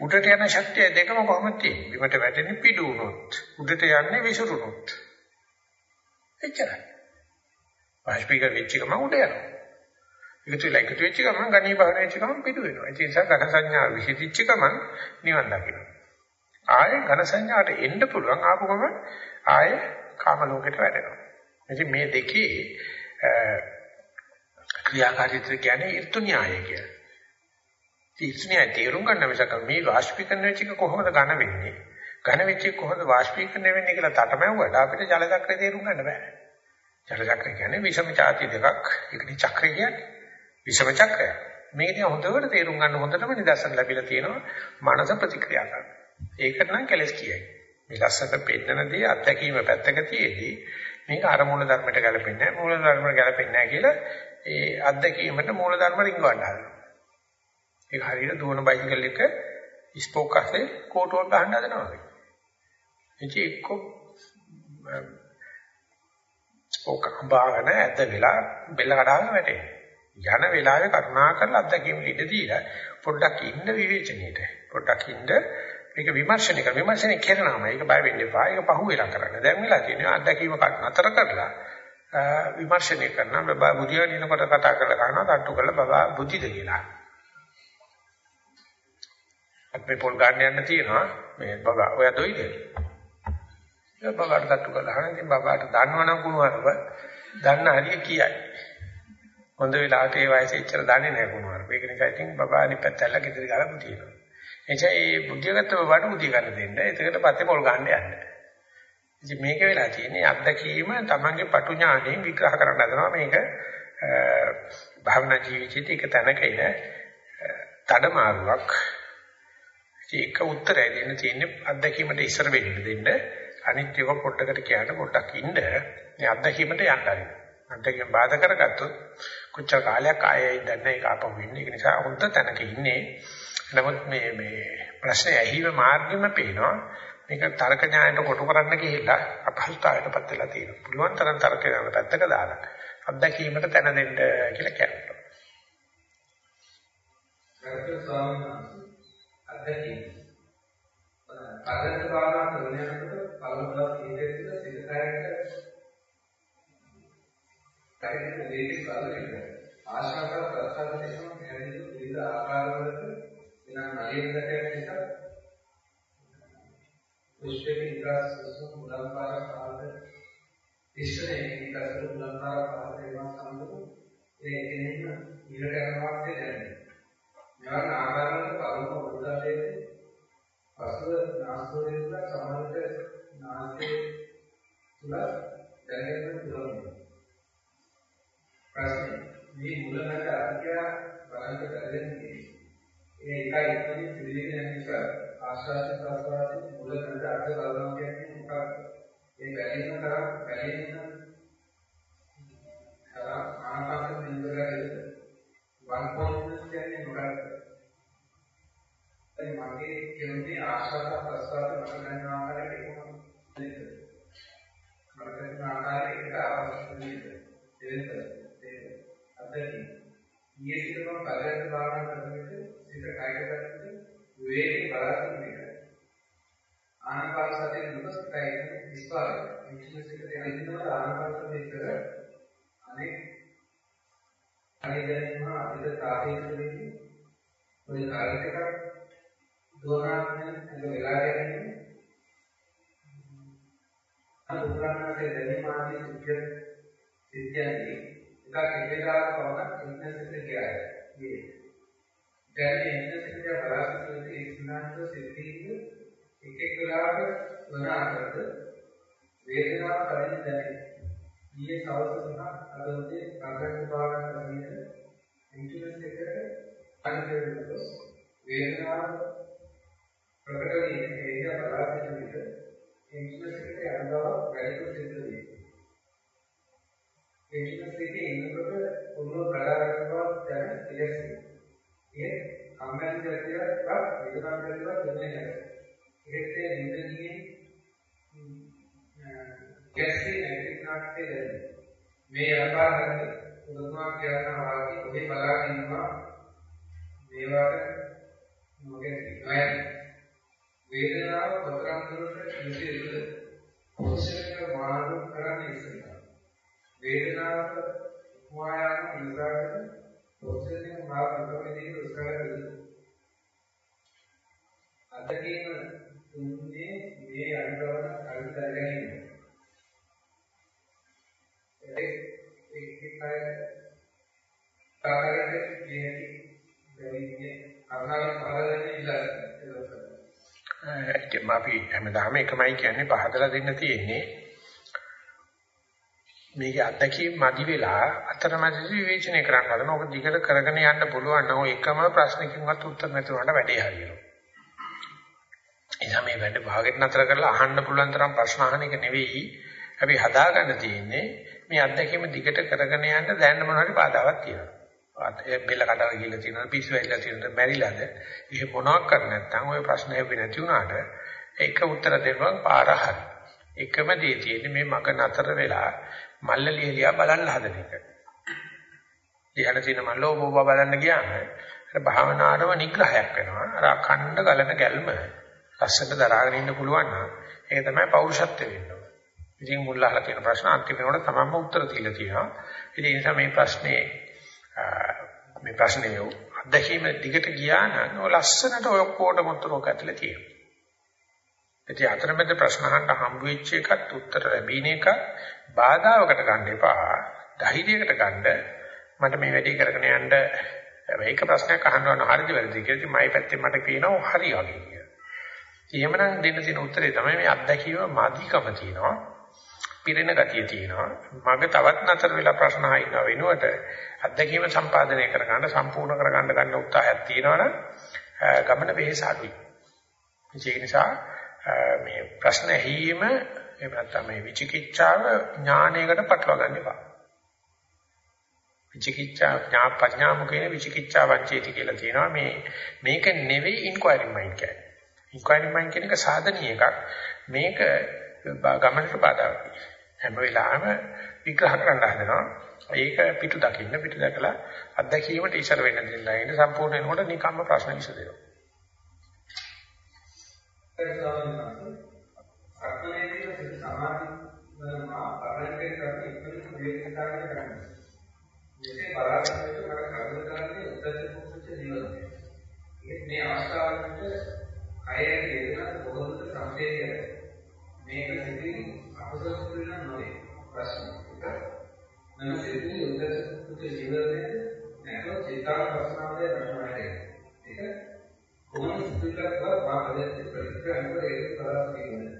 උඩට යන ශක්තිය දෙකම කොහොමද තියෙන්නේ? බිමට වැටෙන්නේ පිඩු වුණොත්, උඩට යන්නේ විසිරුණොත්. එච්චරයි. වාෂ්පීකරණ වෙච්ච ගමන් උඩ යනවා. එකතු වෙලා එකතු වෙච්ච ගමන් ගණී භවන වෙච්ච ගමන් පිටු වෙනවා. ඒ නිසා ඝන සංඥා විසිරිච්ච ගමන් නිවන් දකිනවා. ආයේ ඝන සංඥාට එන්න පුළුවන් ආපු ගමන් ආයේ කාම ලෝකෙට වැටෙනවා. ඉතින් මේ දෙකේ ක්‍රියාකාරීත්වය කියන්නේ ඍතු න්‍යාය කියලා. ඍතු න්‍යාය තේරුම් ගන්න මිසක මේ වාෂ්පීකරණ වෙච්ච එක කොහොමද ඝන වෙන්නේ? ඝන වෙච්ච එක කොහොමද වාෂ්පීකරණය වෙන්නේ කියලා තටමැව්වට අපිට ජල චක්‍රය තේරුම් ගන්න බෑ. ජල චක්‍රය කියන්නේ විෂම ඡාති දෙකක්. ඒකනේ චක්‍රය කියන්නේ. විෂම චක්‍රය. මේක දිහා හොඳට තේරුම් ගන්න හොඳටම නිදර්ශන ලැබිලා තියෙනවා මනස ප්‍රතික්‍රියා කරන. ඒකට නම් කැලස් කියයි. මේ ලස්සට පෙන්නනදී අත්දැකීම පැත්තක තියේදී මේක අර මූල ධර්මයට ගැලපෙන්නේ නැහැ. මූල ධර්මයට ගැලපෙන්නේ නැහැ කියලා ඒ අත්දැකීමට මූල ධර්ම රිංගවන්න හදනවා. ඒක හරියට දුවන බයිසිකල් එක ස්පෝක් අස්සේ කෝටුවක් ගහන්න හදනවා වගේ. එචි එක්ක ස්පෝක් අඹාගෙන ඇද වෙලා බෙල්ල කඩාගෙන වැටෙනවා. යන වෙලාවේ කරුණා කරලා අත්දැකීම් ඉඳ දීලා පොඩ්ඩක් ඉන්න විවේචනයේට. පොඩ්ඩක් ඉන්න මේක විමර්ශනය කර විමර්ශනය කරනවාම ඒක බය වෙන්න එපා. ඒක පහුවෙලා කරන්න. දැන් වෙලා තියෙනවා අත්දැකීම නතර කරලා විමර්ශනය කරන බබා බුදියා දිනකොට කතා කරලා කරනවා තට්ටු කරලා බබා බුද්ධිද කියලා. අපි පොල් ගන්න යන්න තියෙනවා. මේ බබා ඔයා දොයිද? ඒ බබාට තට්ටු කරලා අහන ඉතින් බබාට දන්නවනම් කුණුවරප දන්න හරිය කියයි. හොඳ වෙලාවට ඒ වයසේ ඉච්චර දන්නේ නැහැ කොහොමද. ඒක නිසා ඉතින් බබා අනිත් පැත්තට ගෙදර ගාලා බුදිනවා. එනිසා මේ බුද්ධියගත්ත බබාට බුද්ධිය ගන්න දෙන්න. ඒකට පස්සේ පොල් ගන්න යන්න. ඉතින් මේක වෙලා තියෙන්නේ අත්දැකීම තමන්ගේ පටු ඥාණයෙන් විග්‍රහ කරන්න හදනවා මේක භාවනා ජීවිතයේ එක තැනක ඉන තඩමාරුවක්. ඒක උත්තරය දෙන්න තියෙන්නේ අත්දැකීමට ඉස්සර වෙන්න දෙන්න. අනිත් ඒවා පොඩ්ඩකට කියන්න පොඩ්ඩක් ඉන්න. මේ අත්දැකීමට යන්න හරියි. අන්තයෙන් බාධා කරගත්තොත් කොච්චර කාලයක් ආයෙ ඉඳන්නේ ඒක ආපහු වෙන්නේ. ඒක නිසා හොඳ තැනක ඉන්නේ. නමුත් මේ මේ ප්‍රශ්නේ ඇහිව මාර්ගෙම පේනවා. මේක තර්ක ඥාණයට කොටු කරන්න ගිහිල්ලා අපහසුතාවයටපත් වෙලා තියෙනවා. පුළුවන් තරම් තර්ක ඥාන පැත්තක දාලා අත්දැකීමට තැන දෙන්න කියලා කියනවා. ගරුතර ස්වාමීන් වහන්සේ අත්දැකීම. පදක භාවනා කරනකොට පළමුව ඉඳලා සිතකාරයට කායික වේදික බලන්නේ. ආශාකර ප්‍රසාර දෙකම පැහැදිලි විවිධ ආකාරවලට එනම් නලියකට නිසා පුෂ්පේ ඉන්ද්‍රස් සුසු මුලම්පාර කාලද ඉස්සරේ ඉන්ද්‍රස් මුලම්පාර කාලද ඒවා සම්බන්ධ ඒ කෙනෙක් ඉර කරනවා කියන්නේ මෙවන් ආකාරවලට කරුණ උදාදේ පසුව නාස්තෝරේ තුල සමානට නාස්තේ තුල දැනෙන්න පුළුවන්. ප්‍රශ්නේ. මේ මුලකට අධ්‍යා බලන්න බැරෙන්නේ ඒ එකයි. ඉතින් පිළිගන්නේ නිසා ආශාස ප්‍රසවාසයේ මුලකට අර්ථ බලනවා කියන්නේ මොකක්ද? ඒ බැලීම කරා බැලීම කරා ආනාපාන බින්දුවකට වන් පොයින්ට් කියන්නේ මොකක්ද? ඒ මගේ කියන්නේ ආශාස ප්‍රසවාස මට ගන්න ආකාරයට කොහොමද? මට ගන්න ආකාරයට අවශ්‍ය නේද ඒක අත්දැකීම. ඊයේ සිටම පරයන්ත භාවනා කරනකොට සිත කයට ගන්නකොට වේගයෙන් බලාගෙන ඉන්න. ආනාපාන සතිය නුඹස් කයි විස්පාර. විශේෂිත දෙවිදිනවල ආනාපාන සතිය කර අනෙක් අනිදැනීම අපිට තාපේක්ෂදී ඔය කාලයක දෝනාත්මක එක වෙලා ගැනීම අනුකරණයේ දැනීම ආදී සිද්ධ සිද්ධයන්දී එකක් ඉඳලා පවක ඉන්නසෙට ගියා. මේ දැන් ඉන්නසෙට බලාපොරොත්තු වෙන ඒ සිනාන්ත සිද්ධීක එක එක වෙලාවක වන අතරද වේදනාව කලින් දැනේ. ඊයේ සවස් සහ අද උදේ කාර්යයක් භාවනා කරන්නේ ඉන්ටර්නෙට් එකට අනිත් වේදනාව ප්‍රකට වෙන්නේ ඒක බලාපොරොත්තු වෙන ඉන්ටර්නෙට් එකේ අනුගම වැඩි සිද්ධ වෙනවා. පේෂන්ට් එකේ ඉන්නකොට ඔළුව කඩාගන්නවා දැන ඉලක්කය. ඒ කම්මැලි ගැතියවත් වේදනාවක් ගැතියවත් දෙන්නේ නැහැ. ඒකත් නින්දන්නේ ගැස්ටි නැතිනාටේ මේ ආකාරයෙන් උදතුමා කියනවා වාගේ ඔබේ බලාගෙන ඉන්නවා මේවට මොකද නෑ වේදනාව කොතරම් දුරට ඉතිරිද පොසිෂන් එක මාරු කරන්න ඉස්සෙල්ලා වේදනාව මොහායන ඉඳලාගෙන ප්‍රොසෙස් එක මා කරපෙදී උත්සාහ කරනවා. අදකීම තුන්නේ මේ අනුගමන කල්තර ගැනීම. ඒ ඒකයි තාකරට කියන්නේ දෙවියන් කරුණාවෙන් පහදන්නේ ඉල්ලන්නේ. ඒකම අපි හැමදාම එකමයි කියන්නේ පහදලා දෙන්න තියෙන්නේ මේකේ අත්දැකීම් මදි වෙලා අතරමැදි විවේචනය කරන්න හදන. ඔක දිගට කරගෙන යන්න පුළුවන් නම් ඔය එකම ප්‍රශ්නකින්වත් උත්තර නැතුනට වැඩේ හරියනවා. එනිසා මේ වැඩ භාගෙත් නතර කරලා අහන්න පුළුවන් තරම් ප්‍රශ්න අහන එක නෙවෙයි අපි හදාගන්න තියෙන්නේ මේ අත්දැකීම දිගට කරගෙන යන්න දැනන මොනවාරි බාධාවක් තියෙනවා. ඒ බෙල්ල කඩලා ගිහලා තියෙනවා පිස්සු වෙලා තියෙනවා මැරිලාද එහෙ මොනවක් කර නැත්නම් ওই ප්‍රශ්න හැවෙන්නේ නැති වුණාට ඒක උත්තර දෙන්නවා පාර හරි. එකම දේ තියෙන්නේ මේ මග නතර වෙලා මල්ල ලියලියා බලන්න හදන එක. ලියන තියෙන මල්ල ඔබ බලන්න ගියාම අර භාවනාරම නිග්‍රහයක් වෙනවා. අර අඛණ්ඩ ගලන ගැල්ම ලස්සට දරාගෙන ඉන්න පුළුවන් නම් ඒක තමයි පෞරුෂත්වය වෙන්නේ. ඉතින් මුල්ලාහලා තියෙන ප්‍රශ්න අන්තිම වෙනකොට තමන්ම උත්තර දීලා තියෙනවා. ඉතින් ඒ නිසා මේ ප්‍රශ්නේ මේ ප්‍රශ්නේ අත්දැකීම දිගට ගියා නම් ඔය ලස්සනට ඔය ඔක්කොටම උත්තර ඔක ඇතුලේ තියෙනවා. ඉතින් අතරමැද ප්‍රශ්න අහන්න හම්බ වෙච්ච එකත් උත්තර ලැබීන එක බාධාවකට ගන්න එපා. ධෛර්යයකට ගන්න මට මේ වැඩේ කරගෙන යන්න මේක ප්‍රශ්නයක් අහන්න ඕන හරිද වැරදිද කියලා ඉතින් මයි පැත්තෙන් මට කියනවා හරි වගේ කියලා. එහෙමනම් දෙන්න තියෙන උත්තරේ තමයි මේ අත්දැකීම මාධිකම තියෙනවා. පිරෙන ගතිය තියෙනවා. මග තවත් නතර වෙලා ප්‍රශ්න අහින්න වෙනුවට අත්දැකීම සම්පාදනය කරගන්න සම්පූර්ණ කරගන්න ගන්න උත්සාහයක් තියෙනවනම් ගමන වෙහෙස අඩුයි. ඒ නිසා මේ ප්‍රශ්න ඇහිීම එහෙම නැත්නම් මේ විචිකිච්ඡාව ඥානයකට පටලවා ගන්න එපා. විචිකිච්ඡා ඥා ප්‍රඥාමුකේන විචිකිච්ඡා වංචේති කියලා තියෙනවා මේ මේක නෙවෙයි ඉන්ක්වයරි මයින්ඩ් කියන්නේ. ඉන්ක්වයරි මයින්ඩ් කියන එක සාධනීය එකක්. මේක ගමනට බාධාවක්. හැම වෙලාවෙම විග්‍රහ කරන්න හදනවා. ඒක පිටු දකින්න පිටු දැකලා අත්දැකීමට ඉස්සර වෙන්න දෙන්න ඉන්න සම්පූර්ණ වෙනකොට නිකම්ම ප්‍රශ්න විසඳෙනවා. සක්මනේදී සමාධි මා පරණකේ කරන ඉක්මනට වේදිකාට කරන්නේ. මේකේ බලාපොරොත්තු මට කරුණ කරන්නේ උපදේශකෝච්ච ජීවනය. මේ අවස්ථාවකට කය වේදනා කොහොමද සම්පේ කරන්නේ? මේක සිතින් අපසල් වෙන නොවේ ප්‍රශ්න එක. නම් සිතින් උපදේශකෝච්ච ජීවනය නැතෝ චේතනා ප්‍රශ්නාවලිය රචනා කරන්නේ. කොහොමද සිතුවිල්ලක් බව පාපදයෙන් ප්‍රතික්‍රියා කරන ඒක කරා කියන්නේ.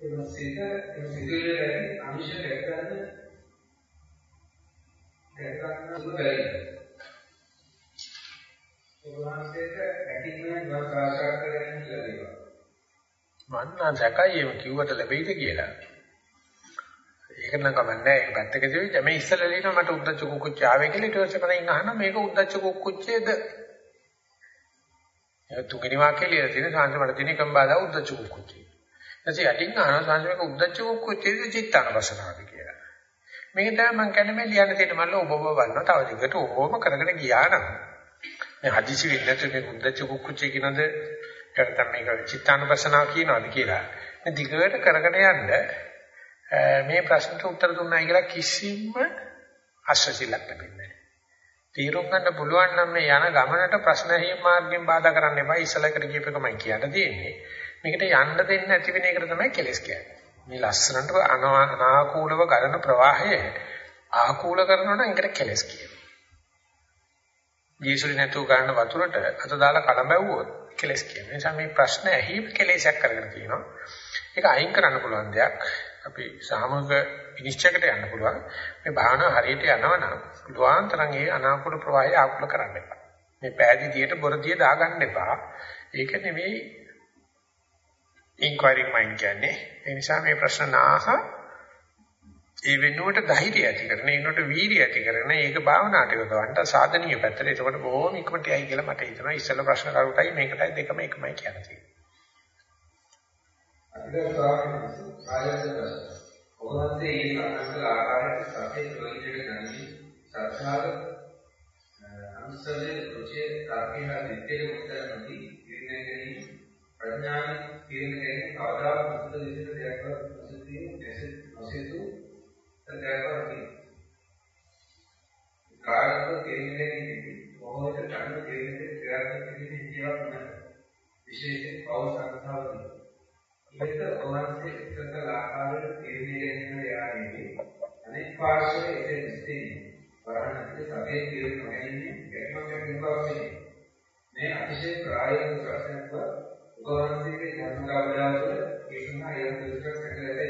ඒ සිත ඒ සිතුවිලි ඇති අනිශ්චය දැක්කම දැක්කම සුදු බැරි. ඔබවහන්සේට ඇතිවෙන ගුණ ප්‍රාසාර කරගෙන ලැබෙනවා. මන්න දැකයි එම කිව්වට ලැබෙයිද කියලා. ඒක නම් කමන්නේ ඒක පැත්තක තියුයි මේ ඉස්සෙල්ලා ලියනවා මට උද්දච්ච කුක්කුච්ච ආවේ කියලා. ඊට පස්සේ කලින් අහනවා මේක උද්දච්ච කුක්කුච්චේද ඒ තුන්වෙනි වාක්‍යය ලියලා තියෙන සාංශ මට තියෙන එකම බාධා උද්දච්ච කුක්කුච්චේ ඊටසේ යටින් අහනවා සාංශ මේක උද්දච්ච කුක්කුච්චේද චිත්තානපසනාවද කියලා. මේක තමයි මම කියන්නේ මේ ලියන්න තියෙන මල්ල ඔබ ඔබ බලනවා. තව දිගට ඕම කරගෙන ගියා නම්. මේ හදිසි වෙන්නට මේ උද්දච්ච කුක්කුච්චේ කියනද? නැත්නම් මේක චිත්තානපසනාව කියනවාද කියලා. මේ දිගට කරගෙන යන්න මේ ප්‍රශ්නට උත්තර දුන්නා කියලා කිසිම අශ්‍රසිලක් ලැබෙන්නේ නැහැ. තීරුම් ගන්න පුළුවන් නම් මේ යන ගමනට ප්‍රශ්න හේම මාර්ගයෙන් බාධා කරන්න එපා. ඉස්සලකට කියපේකමයි කියන්න තියෙන්නේ. මේකට යන්න දෙන්නේ නැති වෙන එකට තමයි කෙලස් කියන්නේ. මේ ලස්සනට අනාකූලව ගලන ප්‍රවාහය ආකූල කරනවා නම් ඒකට කෙලස් කියනවා. ජීසුලි නැතුව ගන්න වතුරට අත දාලා කලඹවුවොත් කෙලස් කියනවා. ඒ නිසා මේ ප්‍රශ්න ඇහිම කෙලෙසක් කරගෙන තියෙනවා. ඒක අයින් කරන්න පුළුවන් දෙයක්. අපි සාමූහික විනිශ්චයකට යන්න පුළුවන්. මේ භාවනාව හරියට යනවනම් පුළුවන් තරම් ඒ අනාකූල ප්‍රවාහය ආකූල කරන්න එපා. මේ පෑදීදියට බොරදිය දාගන්න එපා. ඒක නෙවෙයි ඉන්ක්වයරිං මයින්ඩ් කියන්නේ. ඒ නිසා මේ ප්‍රශ්න නාහ ඒ වෙනුවට ධෛර්යය ඇති කරන, ඒනොට වීරිය ඇති කරන, ඒක භාවනාවට යොදවන්න සාධනීය පැත්තට. ඒකට බොහොම ඉක්මනට යයි කියලා මට හිතෙනවා. ඉස්සෙල්ලා ප්‍රශ්න කරුටයි මේකටයි දෙකම එකමයි කියන්නේ. අපිට ස්වාමීන් වහන්සේ ආයතන ඔබවහන්සේ මේ අනන්ත ආකාරයට සත්‍ය ප්‍රයෝජනයට ගන්නේ සත්‍යාව අනුසලේ රුචිය තාපේන දෙත්තේ උත්තර නැති ඉරිනේ ගැනීම ප්‍රඥාන ඉරිනේ ගැනීම කවදා මුද විදිහට දෙයක් ප්‍රසිද්ධිය නැසෙ නොසෙතු තදයවරි කාර්යක තේරෙන්නේ මොහොත ගන්න තේරෙන්නේ ක්‍රියාත්මක කිරීමේ ජීවත් නැහැ විශේෂයෙන් පෞර සංස්ථාවදී මේක ඔවන්සේ එකක ආකාරයට තේරෙන්නේ ගැනීම යාමේදී අනෙක් පාර්ශවයේ එතෙන් ස්ථිතියි. වරණත් සබේ තීරු නොහැන්නේ ගැටමක් ගැටුමක් මේ අතිශය ප්‍රායෝගික ප්‍රශ්නයක් ඔබවහන්සේගේ ධර්මකාවදාව තුළ ඒකම ඒ දුක්ඛ සැකලට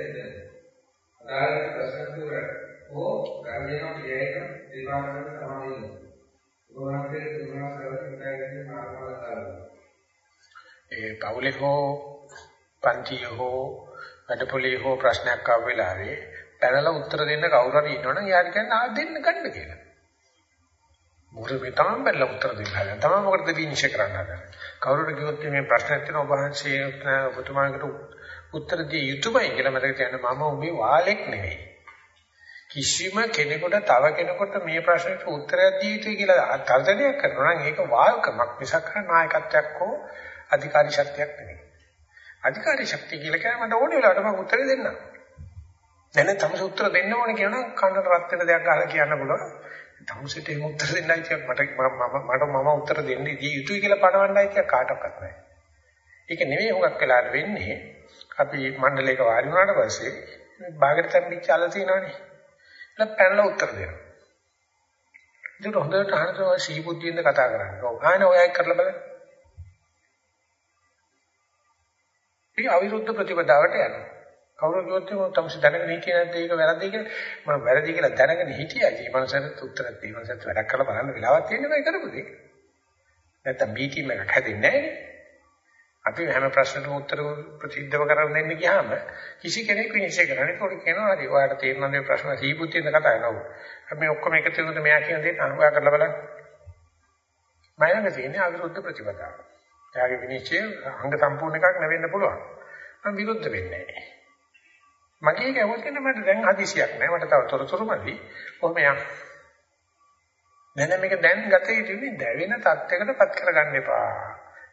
අදාළ ප්‍රශ්න තුර ඕ ගර්ජන කියයක විභාගකට සමාන වෙනවා. ඔබවහන්සේ තුන්වන සරල ඉඳගෙන මාර්ගවල ඒ පවුලේ හෝ පන්තිය හෝ වැඩපොලේ හෝ ප්‍රශ්නයක් ආව වෙලාවේ පැනලා උත්තර දෙන්න කවුරු හරි ඉන්නවනම් එයාට කියන්න ආ දෙන්න ගන්න කියලා. මොකද මේ තමයි බැලලා උත්තර දෙන්න හදන. තමයි මොකටද විනිශ්චය කරන්න හදන. කවුරුට කිව්වොත් මේ ප්‍රශ්නයක් තියෙනවා ඔබ වහන්සේ ඔබතුමාකට උත්තර දිය යුතුමයි කියලා මතක තියාගන්න මම ඔබේ වාලෙක් නෙවෙයි. කිසිම කෙනෙකුට තව කෙනෙකුට මේ ප්‍රශ්නෙට උත්තරයක් දිය යුතුයි කියලා තර්ජනයක් කරනවා නම් ඒක වාල්කමක් මිසක් නායකත්වයක් හෝ අධිකාරී ශක්තියක් නෙවෙයි. අධිකාරී ශක්තිය කියලා කියන්නේ මට ඕනේ වෙලාවට මම උත්තර දෙන්නම්. දැන් තමස උත්තර දෙන්න ඕනේ කියනවා කන්නට රත් වෙන දෙයක් අහලා කියන්න පුළුවන්. තමසට එහෙම උත්තර දෙන්නයි කිය මට මම මට මම උත්තර දෙන්නේ දී යුතුයි කියලා පණවන්නයි කිය කාටවත් නැහැ. ඒක නෙවෙයි හුඟක් වෙලාට වෙන්නේ. අපි මණ්ඩලයක වාඩි වුණාට පස්සේ බාගට තැම්පිච්ච අල තියෙනවනේ. ඒක පැනලා උත්තර දෙනවා. ඒක හොඳට අහනවා සීබුද්ධියෙන්ද කතා කරන්නේ. ඔව් ආන ඔය අය කරලා බලන්න. ඒ අවිරුද්ධ ප්‍රතිපදාවට යනවා. කවුරු කිව්වොත් මම තමස දැනගෙන හිටියේ නැද්ද ඒක වැරදි කියලා මම වැරදි කියලා දැනගෙන හිටියා. ඒ මනසට උත්තරයක් දෙයි. මනසට වැඩක් කරලා බලන්න වෙලාවක් තියෙනවා ඒ කරපු දේ. නැත්තම් බී ටීම් එකක් හැදෙන්නේ නැහැ අපි හැම ප්‍රශ්නටම උත්තර ප්‍රසිද්ධව කරන්න දෙන්න ගියාම කිසි කෙනෙක් විනිශ්චය කරන්නේ ඒක කියනවා හරි ඔයාලට තේරෙනවද මේ ප්‍රශ්න සීපුත්තියෙන් කතා කරනවා. අපි ඔක්කොම එකතු වෙනකොට මෙයා කියන දේ අනුගා කරලා බලන්න. මම ළඟ තියෙන්නේ අවිරුද්ධ ප්‍රතිපදාව. එයාගේ විනිශ්චය අංග සම්පූර්ණ එකක් නෙවෙන්න පුළුවන්. මම විරුද්ධ වෙන්නේ නැහැ. මගේ කවුරුත් කියන මට දැන් හදිසියක් නැහැ. මට තව තොරතුරු මදි. කොහොම යම්. නෑ මේක දැන් ගත යුතුනේ දැවෙන තත්යකටපත් කරගන්න එපා.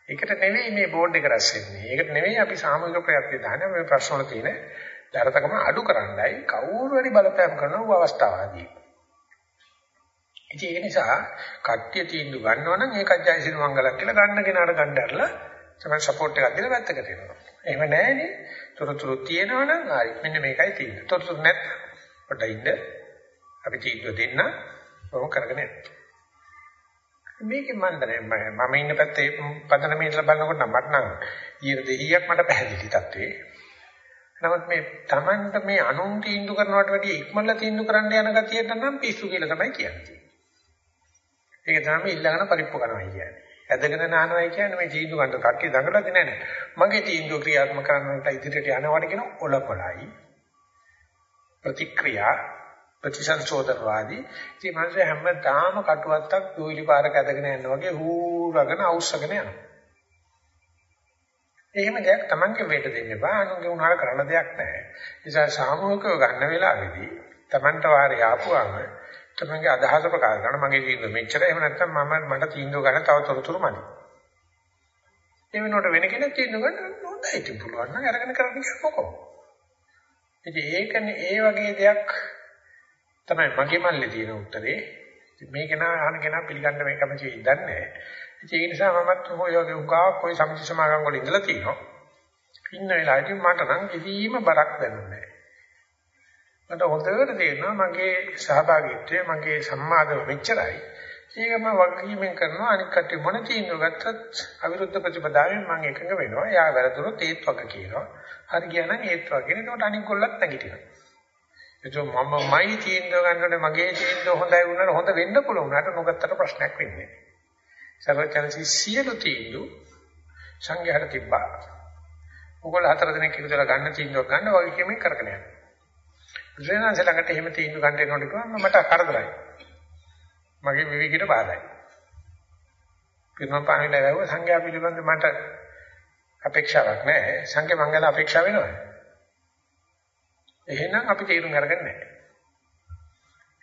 ඒකට නෙවෙයි මේ බෝඩ් එක රැස් වෙන්නේ. ඒකට නෙවෙයි අපි සාමූහික ප්‍රයත්න දාන්නේ මේ ප්‍රශ්න වල තියෙන දරතකම අඩු කරන්නයි කවුරු හරි බලපෑම් කරන උව අවස්ථාවදී. ඉතින් ඒ නිසා කට්ටිය තීන්දුව ගන්නවා නම් ඒකත් ජයසිරි මංගලක් කියලා ගන්න කෙනාට ගන්න ඇරලා තමයි සපෝට් එකක් දීලා පැත්තකට යනවා. එහෙම නැහැනේ. තොරතුරු තියෙනවනම් හරි. මෙන්න මේකයි තියෙන්නේ. තොරතුරු නැත්නම් පොඩ්ඩක් ඉන්න. අපි තීන්දුව දෙන්න. කොහොම කරගෙන යන්න. මේකේ මන්දනේ මම ඉන්න පැත්තේ පදනමේ ඉඳලා බලනකොට නම් මට නම් ඊට දෙහියක් මට පැහැදිලි තත්ත්වේ. නමුත් මේ Tamanට මේ අනුන් තීන්දුව කරනවට වැඩිය ඉක්මනලා තීන්දුව කරන්න යන ගතියට නම් පිස්සු කියලා තමයි කියන්නේ. ඒක තමයි ඊළඟන පරිප්පු කරනවා කියන්නේ. ඇදගෙන නානවයි කියන්නේ මේ තීන්දුව ගන්න කට්ටිය දඟලන්නේ නැහැ. මගේ තීන්දුව ක්‍රියාත්මක කරන්නට ඉදිරියට යනවට කියන ඔලකොලයි. ප්‍රතික්‍රියා ප්‍රතිසංශෝධනවාදී ඉතින් මනස හැමදාම කටුවත්තක් දුවිලි පාරක ඇදගෙන යනවා වගේ හූරගෙන අවශ්‍යගෙන යනවා. එහෙම දෙයක් Tamange වේට දෙන්න බෑ අනුන්ගේ උනාට කරන්න දෙයක් නැහැ. නිසා සාමූහිකව ගන්න වෙලාවේදී Tamanට වාරේ ආපුවාම Tamange අදහස ප්‍රකාශ කරන මගේ තීන්දුව මෙච්චරයි එහෙම නැත්නම් මම මට තීන්දුව ගන්න තව තොරතුරු මදි. ඒ වෙනකොට වෙන කෙනෙක් තීන්දුව ගන්න හොඳයි ඉතින් පුළුවන් නම් අරගෙන කරන්න කියන්නකෝ. ඉතින් ඒකනේ ඒ වගේ දෙයක් තමයි මගේ මල්ලේ තියෙන උත්තරේ. මේක නා අහන කෙනා පිළිගන්න මේ කැමති ඉඳන්නේ නැහැ. ඒ නිසා මමත් ඔය වගේ උගාවක් ඔය සමිති සමාගම් වල ඉඳලා තිනවා. ඉන්න වෙලාවදී මට නම් කිසිම බරක් දැනුන්නේ නැහැ. මට හොඳට තේරෙනවා මගේ සහභාගීත්වය මගේ සම්මාදම මෙච්චරයි. ඒකම වගකීමෙන් කරනවා අනික් කට්ටිය මොන තීන්දුව ගත්තත් අවිරුද්ධ ප්‍රතිපදාවෙන් මම එකඟ වෙනවා. යා වැරදුනොත් ඒත් වග කියනවා. හරි ගියා නම් ඒත් වග කියන. ඒකට අනික් ගොල්ලත් නැගිටිනවා. ඒක මමමයි තීන්දුව ගන්නකොට මගේ තීන්දුව හොඳයි වුණාට හොඳ වෙන්න පුළුවන් උනාට නොගත්තට ප්‍රශ්නයක් වෙන්නේ නැහැ. සර්වචනසි සියලු තීන්දුව සංඝයාට තිබ්බා. ඔයගොල්ලෝ හතර දිනක් ඉඳලා ගන්න තීන්දුවක් ගන්න වගේ කෙනෙක් කරගෙන යනවා. බුදුරජාණන් ළඟට එහෙම තීන්දුව ගන්න එනකොට කිව්වා මට කරදරයි. මගේ විවිධිකට බාධායි. පිරුණම් පාණිලා වැව සංඝයා පිළිබඳ මට අපේක්ෂාවක් නැහැ. සංඝ මංගල අපේක්ෂා වෙනවා. එහෙනම් අපි තීරුම් අරගන්නේ නැහැ.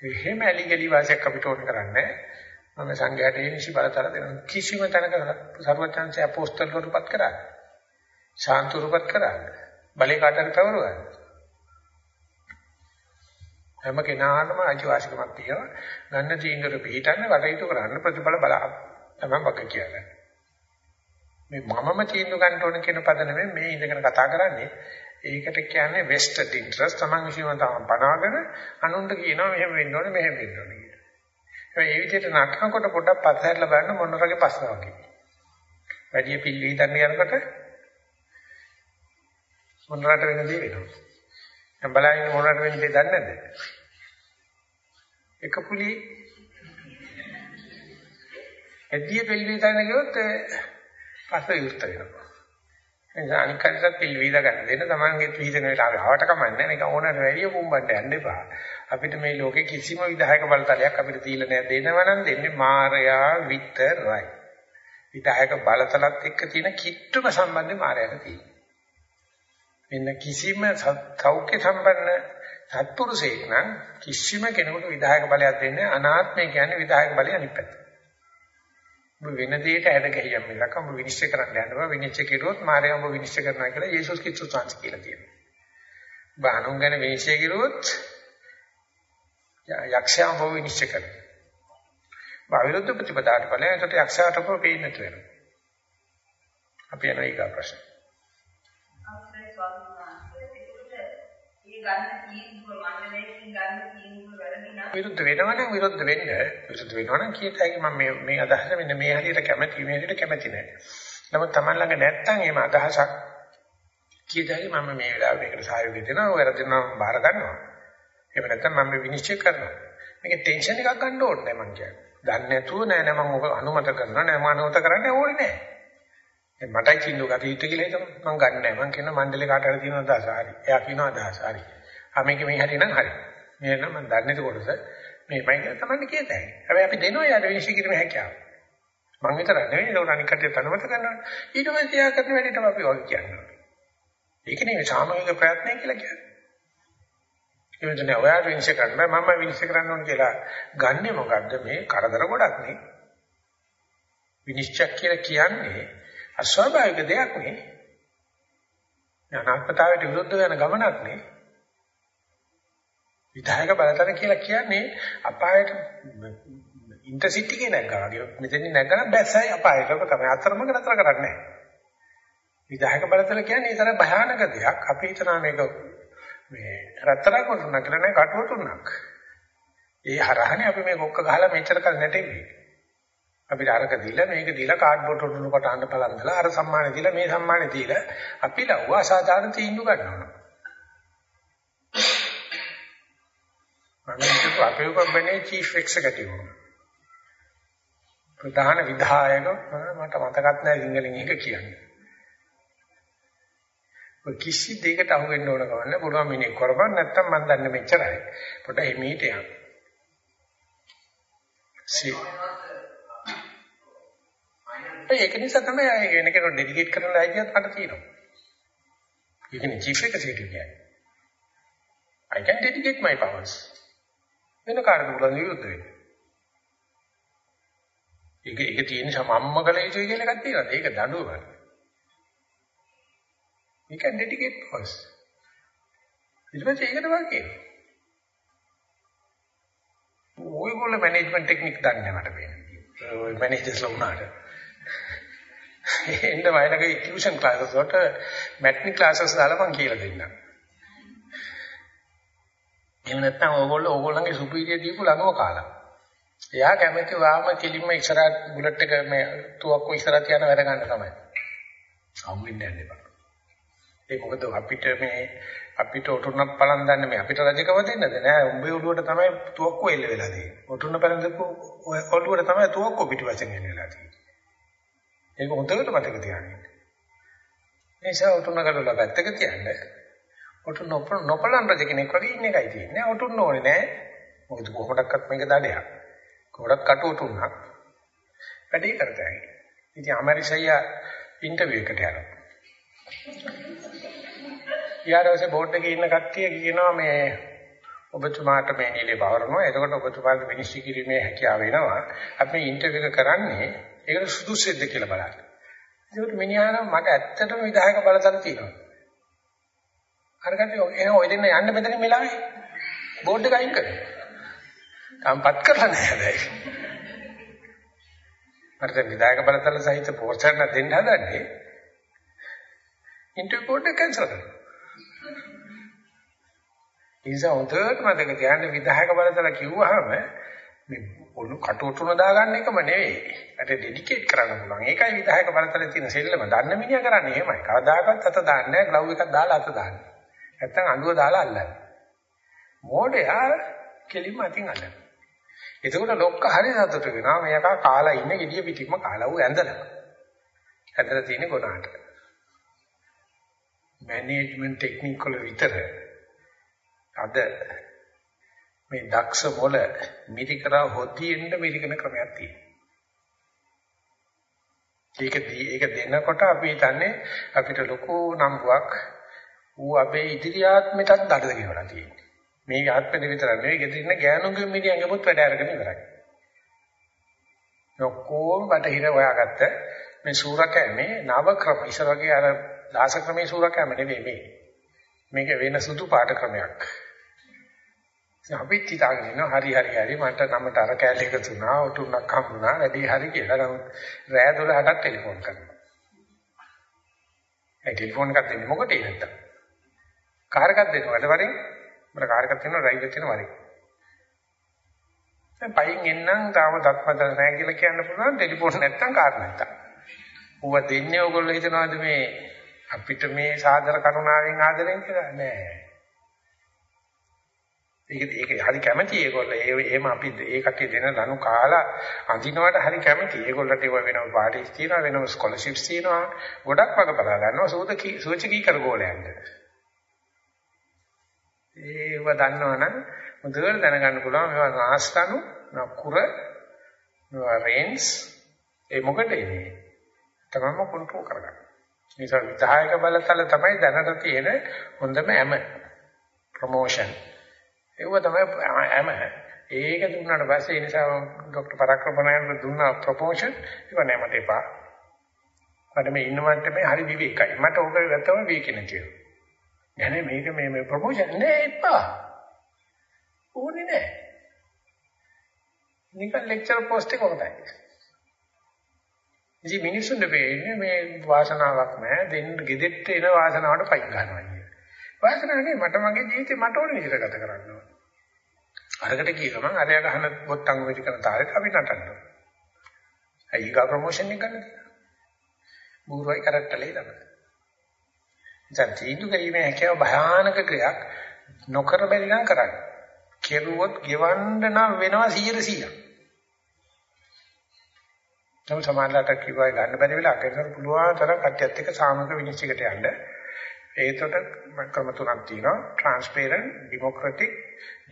එහෙම ඇලි ගලි වාසියක් අපිට ඕන කරන්නේ මම සංඝයාට ඒ නිසි බලතල දෙන කිසිම තැනක සර්වඥාන්සේ අපෝස්තල වරුපත් කරා. ශාන්තුරුපත් කරා. බලේ කාටද තවරුවා. හැම කෙනාටම අයිතිවාසිකමක් තියෙනවා. ගන්න තීන්දුවට පිටින්න වටයුතු කරන්න ප්‍රතිඵල බලා තමයි බක කියන්නේ. මේ මමම තීන්දුව ගන්න ඕන කියන පද නෙමෙයි මේ ඉඳගෙන කතා කරන්නේ. ඒකට කියන්නේ vested interest තමන් විශ්ීම තමන් පනවගෙන අනුන්ට කියනවා මෙහෙම වෙන්න ඕනේ මෙහෙම වෙන්න ඕනේ කියලා. ඒ විදිහට නටනකොට පොඩ්ඩක් පස්සහැරලා බලන්න මොනරගේ ප්‍රශ්න වගේ. වැඩි පිල්ලි හිටන්න යනකොට මොනරට වෙන දේ වෙනවා. දැන් බලන්න මොනරට වෙන දේ දන්නේ නැද්ද? එක පුලි එද්දිය පිල්ලි හිටන්න ගියොත් පස්ස විවෘත වෙනවා. නිසා අනික් කටට පිළ වීදා ගන්න දෙන්න. තමන්ගේ වීදන වෙලාවේ ආවට කමන්නේ මේක ඕනට වැඩිය පුම්බන්න යන්න එපා. අපිට මේ ලෝකේ කිසිම විධායක බලතලයක් අපිට දීලා නැහැ. දෙනව නම් දෙන්නේ මායයා විතරයි. විධායක බලතලත් එක්ක තියෙන කිට්ටුම සම්බන්ධය මායයට තියෙනවා. මෙන්න කිසිම සෞඛ්‍ය සම්පන්න සත්පුරුෂයෙක් නම් කිසිම කෙනෙකුට විධායක බලයක් දෙන්නේ අනාත්මය කියන්නේ විධායක බලය අනිත් පැත්ත ඔබ වෙන දෙයකට ඇද ගැහියම් මිසක් ඔබ විනිශ්චය කරන්න යන්න බෑ විනිශ්චය කෙරුවොත් මායя ඔබ විනිශ්චය කරනවා කියලා යේසුස් ක්‍රිස්තුස් වහන්සේ කියලා තියෙනවා. ඔබ අනුන් ගැන විනිශ්චය කෙරුවොත් යක්ෂයා ඔබ විනිශ්චය කරනවා. බාවිරුද්ධ ප්‍රතිපදාට ඵලය ඒකට යක්ෂයාට ඔබ පේන්නට වෙනවා. අපි යන ඊගා ප්‍රශ්න. ගන්න තීන්දුව මණ්ඩලයෙන් ගන්න තීන්දුව වැරදි නම් විරුද්ධ වෙනවනම් විරුද්ධ වෙන්න විරුද්ධ වෙනවනම් කීයට හැකි මම මේ මේ අදහස මෙන්න මේ හරියට කැමති මේ හරියට කැමති නැහැ. නමුත් Taman ළඟ නැත්තම් එහෙම අදහසක් කීයට හැකි මම මේ වෙලාවට මේකට සහයෝගය දෙනවා වැරදිනවා බාර ගන්නවා. එහෙම නැත්නම් මම විනිශ්චය කරනවා. මේකේ ටෙන්ෂන් එකක් ගන්න ඕනේ නැහැ මං කියන්නේ. දන්නේ නැතුව නෑ නෑ මම ඔක අනුමත කරනවා නෑ මම අනුමත කරන්න ඕනේ නෑ. දැන් මටයි චින්දු ගත යුතු කියලා හිතමු. මං ගන්න නෑ. මං කියන මණ්ඩලේ කාට හරි තියෙන අදහස හරි. එයා කියන අදහස හරි. ආ මේක මේ හරි නම් හරි. මේ නම් මම දන්නේ කොටස මේ මම කියන තමයි කියතයි. හැබැයි අපි දෙනවා යාට විනිශ්චය කිරීමේ හැකියාව. මං විතර නෙවෙයි ඒක අනික් කටිය තනමත කරනවා. ඊට පස්සේ තියා කරන වැඩේට අපි වගේ කියනවා. ඒක නෙවෙයි සාමූහික ප්‍රයත්නය කියලා කියන්නේ. ඒ වෙනදනේ ඔයාට විනිශ්චය කරන්න බෑ මම විනිශ්චය කරන්න ඕන කියලා ගන්නෙ මොකද්ද මේ කරදර ගොඩක් නේ. විනිශ්චය කියලා කියන්නේ අස්වාභාවික දෙයක් නේ. අනාත්මතාවයට විරුද්ධ වෙන ගමනක් නේ. විධායක බලතල කියලා කියන්නේ අපායට ඉන්ටර්සිටි එකේ නැග්ගා වගේ. මෙතෙන් නැග්ගම බැස්සයි අපායට ඔබ තමයි අතරමඟ නතර කරන්නේ නැහැ. විධායක බලතල කියන්නේ ඒ තරම් භයානක දෙයක්. අපි හිතනවා මේක මේ රත්තරන් කොටුණක් කියලා නෑ කටුවටුණක්. ඒ හරහනේ අපි මේ කොක්ක ගහලා මෙච්චර කල් නැටෙන්නේ. අපිට අරක දීලා මේක දීලා කාඩ්බෝඩ් උඩුණු කොට අහන්න බලන්දලා අර සම්මානෙ දීලා මේ සම්මානෙ දීලා අපි ලව්ව අසාධාරණ තීන්දුව ගන්නවා. මම හිතුව අපේ කම්පැනි චීෆ් එක්සිකියුටිව් ප්‍රධාන විධායක මට මතකත් නැහැ සිංහලෙන් එක කියන්නේ. ඔය කිසි දෙයකට අහු වෙන්න ඕන කවන්න පුළුවන් මිනිහ කරපන් නැත්තම් මම දන්නේ මෙච්චරයි. පොඩ එමීට යන්න. සී ඒක නිසා තමයි ආයෙ වෙන කෙනෙකුට ඩෙඩිකේට් කරන්න ආයිතියක් මට තියෙනවා. ඒකනේ චීෆ් එක්සිකියුටිව් කියන්නේ. I can dedicate my powers. වෙන කාර්යකට පුළුවන් විරුද්ධ වෙන්න. ඒක ඒක තියෙන සමම්ම කළ යුතුයි කියලා එකක් තියෙනවා. ඒක දඬුවම. You can dedicate powers. ඊට පස්සේ ඒකට වාක්‍යය. ඔයගොල්ලෝ මැනේජ්මන්ට් ටෙක්නික් දන්නේ මට පේන්නේ. ඔය මැනේජර්ස්ලා වුණාට. එන්න වයලගේ ටියුෂන් ක්ලාසස් වලට මැට්නි ක්ලාසස් දාලා මම කියලා දෙන්නම්. එහෙම නැත්නම් ඕගොල්ලෝ ඕගොල්ලන්ගේ සුපීරියර් දීපු ළඟව කාලා. එයා කැමති වාම කෙලින්ම ඉස්සරහට බුලට් එක මේ තුවක්කු ඉස්සරහට යන වැඩ ගන්න තමයි. හම්බෙන්නේ නැහැ නේද? ඒ මොකද අපිට මේ අපිට ඔටුන්නක් පලන් දන්නේ මේ අපිට රජකම දෙන්නද නෑ උඹේ ඔළුවට තමයි තුවක්කු එල්ල වෙලා තියෙන්නේ. ඔටුන්න පලන් දෙපු ඔළුවට තමයි තුවක්කු පිටිපස්සෙන් එල්ල වෙලා තියෙන්නේ. ඒක හොඳට මතක තියාගන්න. ඒ නිසා ඔටුන්න කරලා පැත්තක තියන්න. ඔටුන්න නොපලන් රජ කෙනෙක් වගේ ඉන්න එකයි තියෙන්නේ. ඔටුන්න ඕනේ නෑ. මොකද කොහොමඩක්වත් මේක දඩයක්. කොහොමඩක් කට ඔටුන්නක්. වැඩේ කරතයි. ඉතින් අමරිසයියා ඉන්ටර්විව් එකට යනවා. ඊයරවසේ බෝඩ් එකේ ඉන්න කට්ටිය කියනවා මේ ඔබතුමාට මේ නිලේ පවරනවා. එතකොට ඔබතුමාට විනිශ්චය කිරීමේ හැකියාව වෙනවා. අපි ඉන්ටර්විව් එක කරන්නේ ඒකට සුදුසුද කියලා බලන්න. ඒකට මිනිහාන මට ඇත්තටම විධායක බලතල තියෙනවා. අර කට්ටිය එන ඔය දෙන්න යන්න මෙතන මෙලාවේ බෝඩ් එක අයින් කරනවා. තාම්පත් කරලා නැහැ හැබැයි. මට විධායක බලතල සහිත පෝස්ටර් එක දෙන්න හදන්නේ ඉන්ටර්විව් බෝඩ් එක කැන්සල් කරනවා. ඉතින් හොඳට මතක තියාගන්න විධායක බලතල කිව්වහම මේ ඔලු කටුටුන දාගන්න එකම නෙවෙයි. ඒකට ඩෙඩිකේට් කරන්න පුළුවන්. ඒකයි විධායක බලතලේ තියෙන සෙල්ලම. දන්න මිනිහා කරන්නේ එහෙමයි. කවදාකවත් අත දාන්නේ නැහැ. ග්ලව් එකක් දාලා අත දාන්නේ. නැත්තම් අඬුව දාලා අල්ලන්නේ. මෝඩයා කෙලින්ම අතින් අල්ලනවා. එතකොට ලොක්ක හරි සතුට වෙනවා. මේකා කාලා ඉන්නේ gediya පිටින්ම කාලා ඌ ඇඳලා. ඇඳලා තියෙන්නේ ගොනාට. මැනේජ්මන්ට් ටෙක්නික් වල විතර අද මේ දක්ෂ මොළ මිරිකරා හොතියෙන්න මිරිකන ක්‍රමයක් තියෙනවා. ඒක ඒක දෙනකොට අපි හිතන්නේ අපිට ලොකු නම්බුවක් ඌ අපේ ඉදිරි ආත්මයටත් දඩද ගෙවලා තියෙනවා. මේ ආත්මෙ විතර නෙවෙයි ගෙදර ඉන්න ගෑනුන්ගේ මිනිහගේ පොත් වැඩ අරගෙන ඉවරයි. ඔක්කොම බටහිර හොයාගත්ත මේ සූරකෑමේ නව ක්‍රම ඉස්සර වගේ අර දාස ක්‍රමයේ සූරකෑම නෙවෙයි මේ. මේක වෙන සුදු පාට ක්‍රමයක්. අපිත් හිතාගෙන ඉන්නවා හරි හරි හරි මට නමට අර කැලේ එකතු වුණා උටුන්නක් හම්බුණා වැඩි හරි කියලා නමුත් රෑ 12කට ටෙලිෆෝන් කරනවා. ඒ ටෙලිෆෝන් එකක් දෙන්නේ මොකටද නැත්තම්? කාර් එකක් දෙනවද වරින්? මට කාර් එකක් තියෙනවා ඩ්‍රයිවර් තියෙනවා වරින්. දැන් පයින් එන්නම් තාම දත්මද නැහැ කියලා කියන්න පුළුවන් ටෙලිෆෝන් නැත්තම් කාර් නැත්තම්. ඌව දෙන්නේ ඕගොල්ලෝ හිතනවාද මේ අපිට මේ සාදර කරුණාවෙන් ආදරෙන් කියලා නෑ. ඒක ඒක හරි කැමැති ඒගොල්ලෝ ඒ එහෙම අපි ඒ කට්ටිය දෙන ලනු කාලා අඳිනවට හරි කැමැති. ඒගොල්ලන්ට ඒව වෙනම පාටිස් තියෙනවා වෙනම ස්කෝලර්ෂිප්ස් තියෙනවා. ගොඩක් වග බලා ගන්නවා සූචකී සූචකී කර ගෝලයන්ට. ඒව දන්නවනම් මුදවල දැනගන්න පුළුවන් මේවා නාස්තනු නකුර මේවා රේන්ස් ඒ මොකටද මේ? තමම කන්ට්‍රෝල් කරගන්න. නිසා විධායක බලතල තමයි දැනට තියෙන හොඳම ඇම ප්‍රොමෝෂන්. ඒව තමයි ඇම. ඒක දුන්නාට පස්සේ ඒ නිසා ડોક્ટર පරාක්‍රමණයන් දුන්නා ප්‍රොමෝෂන් ඒක නෑ මට එපා. මට මේ ඉන්නවට මේ හරි විවේකයි. මට ඕක ගත්තම විවේක නැතිව. නෑ මේක මේ මේ ප්‍රොමෝෂන් නෑ එපා. ඕනේ නැහැ. නිකන් ලෙක්චර් පෝස්ට් එක කොහොමදයි? ඉතින් මිනිස්සුන්ට වෙන්නේ මේ වාසනාවක් නැහැ දෙන්න ගෙදෙට්ට එන වාසනාවට පයින් ගන්නවා කියන්නේ. වාසනාව නෙවෙයි මට මගේ ජීවිතේ මට ඕන විදිහට ගත කරන්න ඕන. අරකට කිය ගමන් අරයා ගහන බොත්තම් වෙටි කරන තාලෙට අපි නටනවා. අයිගා ප්‍රොමෝෂන් එක ගන්න. බුරුවයි කරට්ටලේ තමයි. දැන් තීන්දුව කිරීමේ හැකියාව භයානක ක්‍රියාවක් නොකර බැරි නම් කරන්න. කෙරුවොත් ගෙවන්න නම් වෙනවා 100 100ක්. තම සමානලට කිව්වා ගන්න බැරි වෙලා අකේතර පුළුවන් තරම් කට්ටියත් එක්ක සාමූහික විනිශ්චයකට යන්න. ඒකට ක්‍රම තුනක් තියෙනවා. transparent, democratic,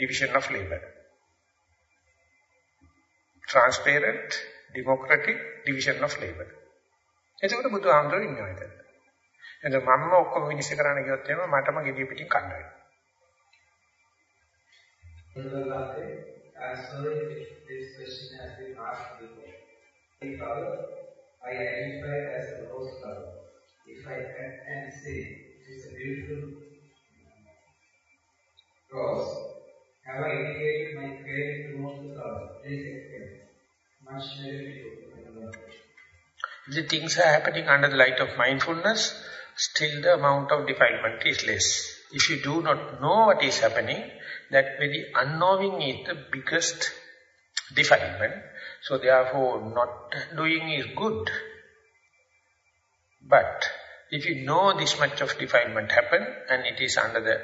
division of labor. transparent, democratic, division of labor. එතකොට බුදුහාමුදුරුවෝ ඉන්නවා එතන. එතන මම ඔක්කොම විනිශ්චය කරන්න ගියොත් එහෙම මටම ගෙඩිය පිටින් කන්න වෙනවා. answering this question has been asked before. color, I identify as a rose color. If I can say it is beautiful have I indicated my towards the? Please. Much. The things are happening under the light of mindfulness, still the amount of defilement is less. If you do not know what is happening, that very unknowing is the biggest defilement. So therefore, not doing is good. But if you know this much of defilement happen and it is under the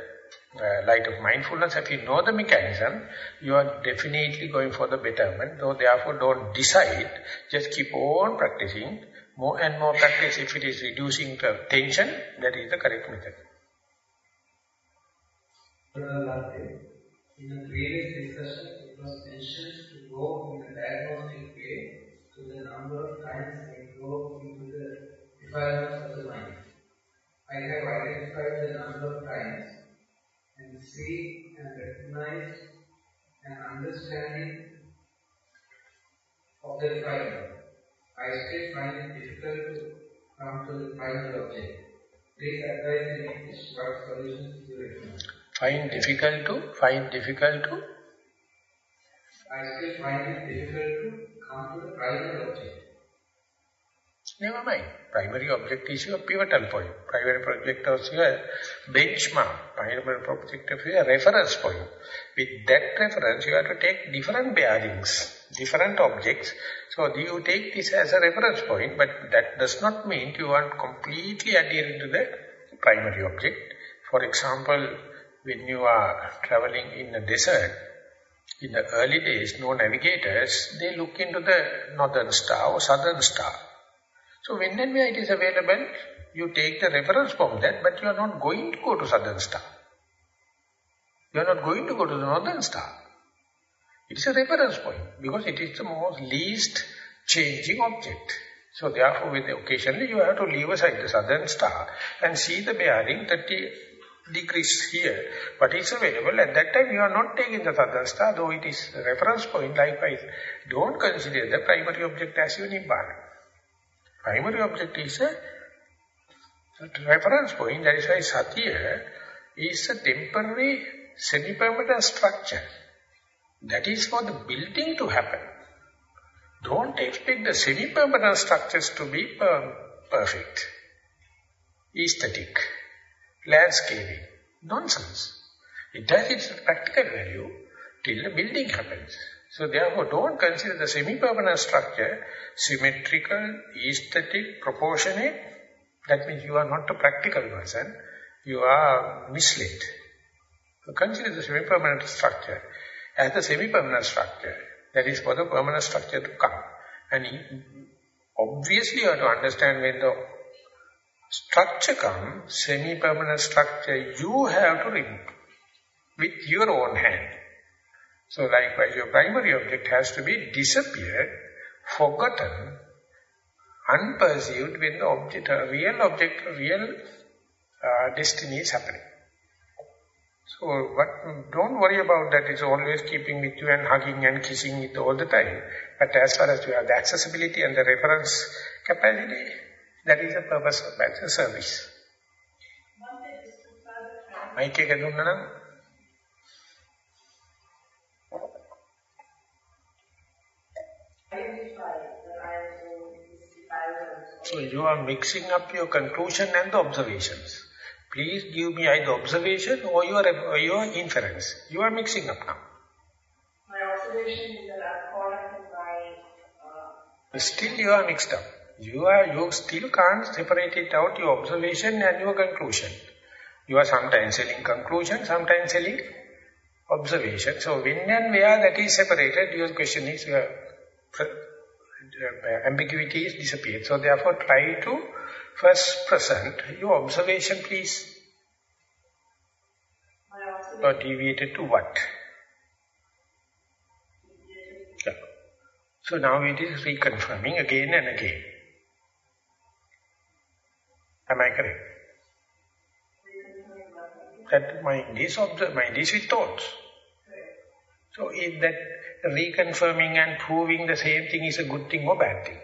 uh, light of mindfulness, if you know the mechanism, you are definitely going for the betterment. So therefore, don't decide, just keep on practicing. More and more practice, if it is reducing the tension, that is the correct method. In the previous discussion, it was mentioned to go in a diagnostic way to the number of times I go into the defilements of the mind. I have identified the number of times and see and recognize and understanding of the defilement. I still find it difficult to come to the final object. Please advise me what solutions you recommend. Find difficult to, find difficult to. I still find it difficult to come to the primary object. Never mind. Primary object is your pivotal point. Primary object is your benchmark. Primary object is your reference point. With that reference, you have to take different bearings, different objects. So you take this as a reference point, but that does not mean you are completely adhering to the primary object. For example, when you are traveling in the desert, in the early days, no navigators, they look into the northern star or southern star. So when and where it is available, you take the reference from that, but you are not going to go to southern star. You are not going to go to the northern star. It is a reference point, because it is the most least changing object. So therefore, with the occasionally you have to leave aside the southern star and see the bearing 30 degrees here. But it's available at that time you are not taking the southern star, though it is reference point. Likewise, don't consider the primary object as your nibbana. Primary object is a reference point. That is why satya is a temporary semi-permanent structure. That is for the building to happen. Don't expect the semi-permanent structures to be per perfect, aesthetic landscaping. Nonsense. It has its practical value till the building happens. So therefore, don't consider the semi-permanent structure symmetrical, aesthetic, proportionate. That means you are not a practical person. You are misled. So consider the semi-permanent structure as the semi-permanent structure. That is for the permanent structure to come. And obviously you have to understand when the structure comes, semi-permanent structure, you have to remove with your own hand. So likewise, your primary object has to be disappeared, forgotten, unperceived when the object, a real object, real uh, destiny is happening. So what, don't worry about that, it's always keeping with you and hugging and kissing it all the time. But as far as you have the accessibility and the reference capacity, that is the purpose of that, the service. Mike එක දුන්නා නම් So you are mixing up your conclusion and the observations. Please give me either observation or your, or your inference. You are mixing up now. My observation is that I'm calling my... Uh, still you are mixed up. You are you still can't separate it out, your observation and your conclusion. You are sometimes selling conclusion, sometimes selling observation. So when and where that is separated, your question is... Uh, uh, disappear. So therefore try to first present your observation please. Or deviated to what? Yeah. So now it is reconfirming again and again. Am I correct? That mind is, mind is with thoughts. So is that reconfirming and proving the same thing is a good thing or bad thing?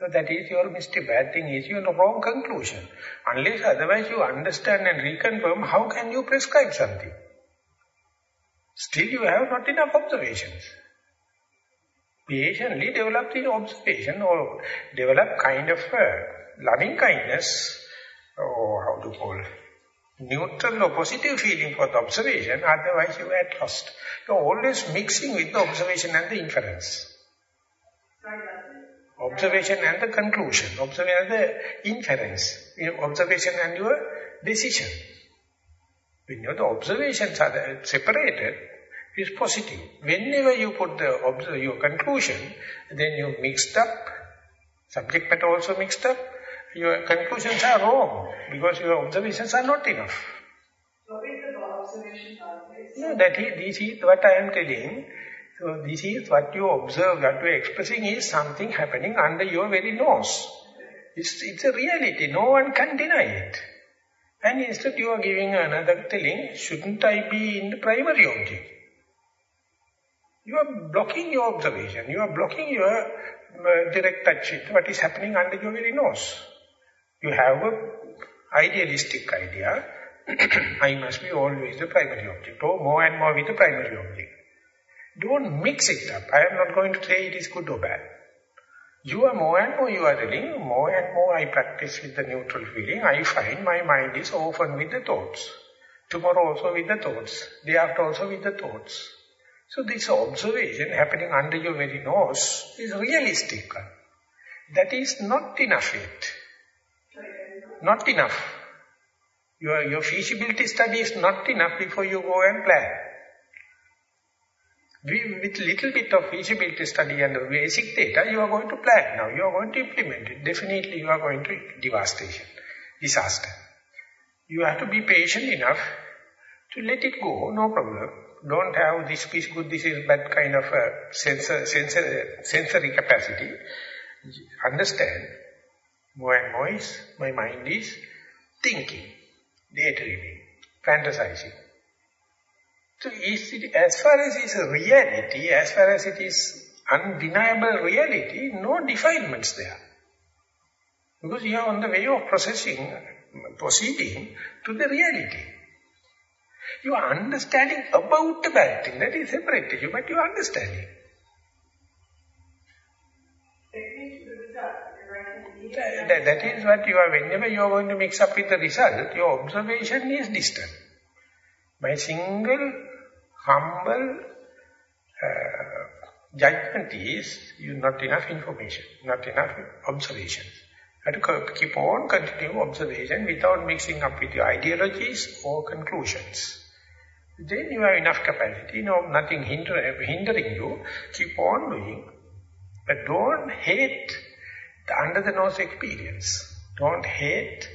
So that is your mistake. Bad thing is your wrong conclusion. Unless otherwise you understand and reconfirm, how can you prescribe something? Still you have not enough observations. Patiently develop the observation or develop kind of uh, loving kindness, or how to call neutral or positive feeling for the observation, otherwise you are lost. You are always mixing with the observation and the inference. Observation and the conclusion, observation and the inference, observation and your decision. When the observations are separated, it's positive. Whenever you put the your conclusion, then you mixed up, subject matter also mixed up, your conclusions are wrong because your observations are not enough. So is the observation No, that is, this is what I am telling. So this is what you observe, what you are expressing is something happening under your very nose. It's, it's a reality, no one can deny it. And instead you are giving another telling, shouldn't I be in the primary object? You are blocking your observation, you are blocking your uh, direct touch what is happening under your very nose. You have a idealistic idea, (clears throat) I must be always the primary object, or more and more with the primary object. Don't mix it up. I am not going to say it is good or bad. You are more and more, you are telling, more and more I practice with the neutral feeling, I find my mind is often with the thoughts. Tomorrow also with the thoughts. Day after also with the thoughts. So this observation happening under your very nose is realistic. That is not enough yet. Not enough. Your, your feasibility study is not enough before you go and plan. With little bit of feasibility study and the basic data, you are going to plan now. You are going to implement it. Definitely you are going to devastation, disaster. You have to be patient enough to let it go, no problem. Don't have this piece good, this is bad kind of a sensor, sensor, uh, sensory capacity. Understand, more is, my mind is thinking, daydreaming, fantasizing. So it, as far as it's a reality, as far as it is undeniable reality, no defilements there. Because you are on the way of processing, proceeding to the reality. You are understanding about the bad thing, that is separate you, but you are understanding. That, that is what you are, whenever you are going to mix up with the result, your observation is distant. My single, humble uh, judgment is, you not enough information, not enough observation. You have to keep on continuing observation without mixing up with your ideologies or conclusions. Then you have enough capacity, no, nothing hinder, hindering you, keep on doing. But don't hate the under the nose experience. Don't hate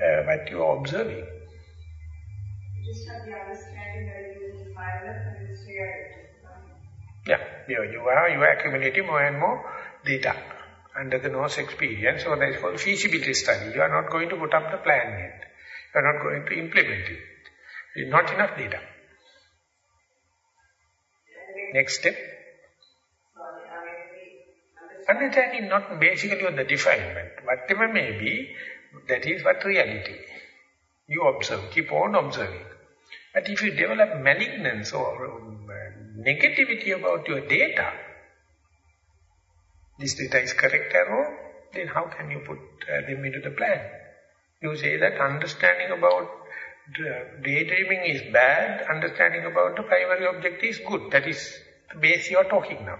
uh, what you are observing. Just have the understanding that you is violence and it's reality. Yeah, you, you, are, you are accumulating more and more data under the nose experience. So that is called feasibility study. You are not going to put up the plan yet. You are not going to implement it. Not enough data. Next step. Understanding not basically on the defilement. Whatever may be, that is what reality. You observe, keep on observing. But if you develop malignance or um, negativity about your data, this data is correct or wrong, then how can you put uh, them into the plan? You say that understanding about daydreaming is bad, understanding about the primary object is good. That is the base you are talking now.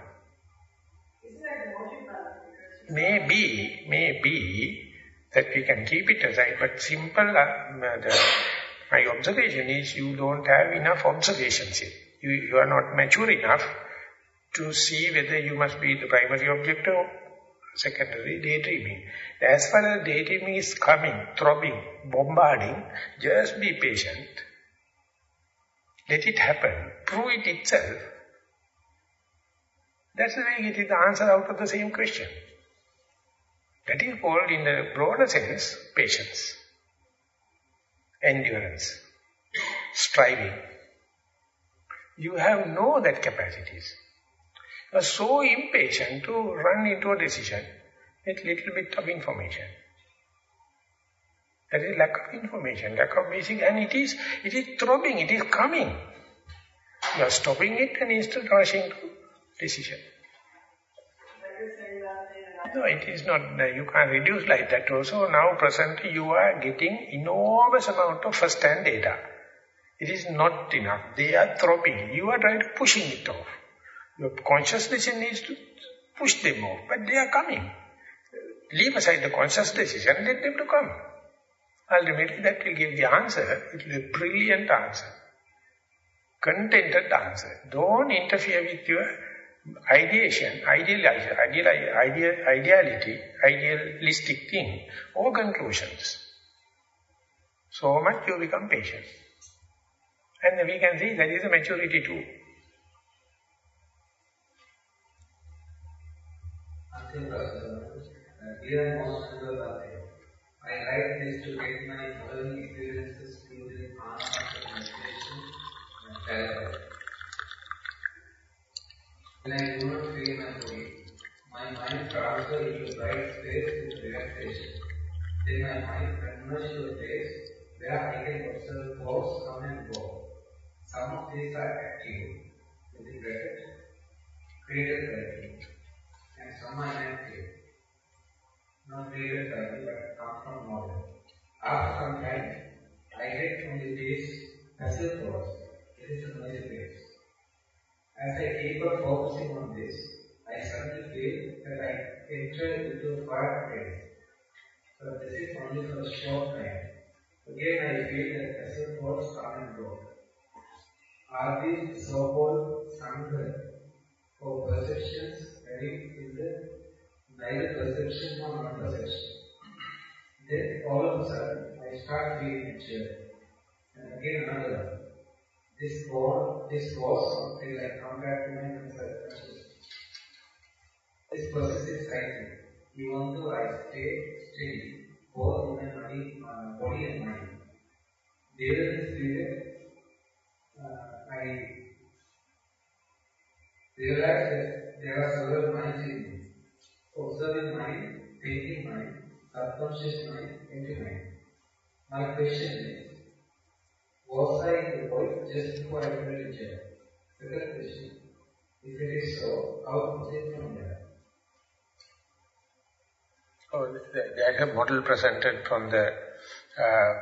Maybe, maybe that we can keep it aside, but simple, uh, the, my observation is you don't have enough observations yet. You, you are not mature enough to see whether you must be the primary object or secondary daydreaming. As far as daydreaming is coming, throbbing, bombarding, just be patient. Let it happen. Prove it itself. That's the way you get the answer out of the same question. That is called in the broader sense, patience, endurance, striving. You have no that capacities. You are so impatient to run into a decision with little bit of information. There is lack of information, lack of basic, and it is, it is throbbing, it is coming. You are stopping it and instead rushing to decision. No, it is not, uh, you can't reduce like that also. Now presently you are getting enormous amount of first-hand data. It is not enough. They are throbbing. You are trying to pushing it off. Your conscious decision needs to push them off, but they are coming. Leave aside the conscious decision, let them to come. Ultimately, that will give the answer. It will be a brilliant answer. Contented answer. Don't interfere with your ideation, ideal, ideal, ideal, ideality, idealistic thing, or conclusions. So much you become patient. And we can see that is a maturity too. Dear most I write this to get my following experiences using unconscious meditation and. When I do not feel my body, my mind transfers into bright space with relaxation. Then my mind converts to a place where I can observe thoughts come and go. Some of these are active, with the bracket, created by and some are inactive not created by but come from knowledge. After some time, I get from the base passive thoughts. It is a noisy base. As I keep on focusing on this, I suddenly feel that I enter into a far place. But this is only for a short time. Again I feel that passive thoughts come and go. Are these so-called sangha or perceptions very in the neither perception nor non-perception. Then all of a sudden, I start feeling chill. And again another. This was, this was something like back to my consciousness. This persists cycle. Even though I stay steady, both in my body, uh, body and mind. During this period, uh, I realized that there are several minds in me observing mind, thinking mind, subconscious mind, empty mind. My question is, I in the void just before I in chair? Second question, if it is so, how was it from there? Oh, there is a model presented from the uh,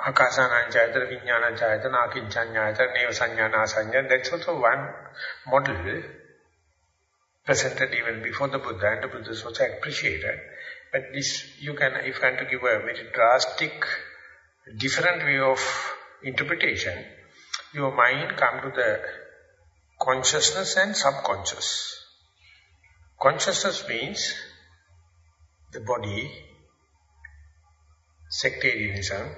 Akasananchayatana, Vijnananchayatana, Akinchanyayatana, Neva Sanyana Sanya. That's also one model presented even before the Buddha, and the Buddha was appreciated. But this, you can, if you want to give a very drastic, different way of interpretation, your mind come to the consciousness and subconscious. Consciousness means the body, sectarianism,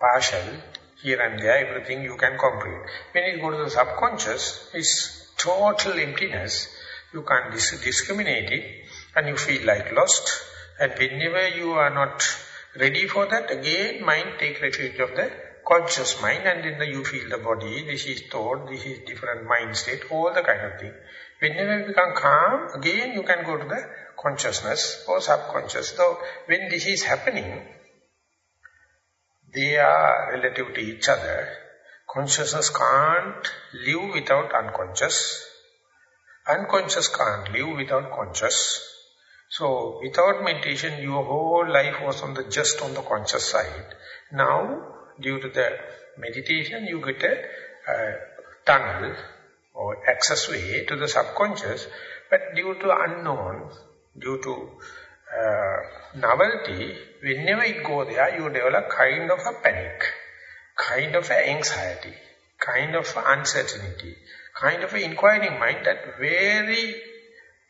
partial, here and there, everything you can comprehend. When you go to the subconscious, it's total emptiness, you can't dis discriminate it and you feel like lost. And whenever you are not ready for that, again mind take refuge of the conscious mind and then the, you feel the body, this is thought, this is different mind state, all the kind of thing. Whenever you become calm, again you can go to the consciousness or subconscious. So when this is happening, they are relative to each other. Consciousness can't live without unconscious. Unconscious can't live without conscious. So without meditation, your whole life was on the just on the conscious side. Now, due to the meditation, you get a tunnel or access way to the subconscious, but due to unknown, due to uh, novelty, whenever you go there, you develop kind of a panic, kind of a anxiety, kind of uncertainty, kind of an inquiring mind that very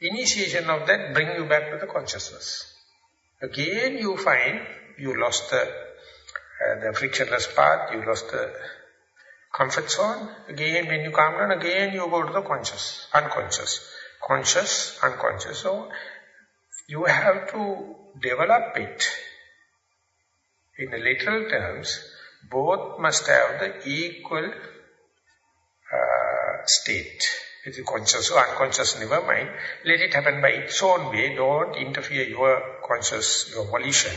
initiation of that bring you back to the consciousness. Again you find you lost the, uh, the frictionless path, you lost the comfort zone. Again when you come down, again you go to the conscious, unconscious. Conscious, unconscious. So you have to develop it in literal terms. Both must have the equal uh, state. It is conscious or unconscious, never mind. Let it happen by its own way. Don't interfere your conscious, your volition.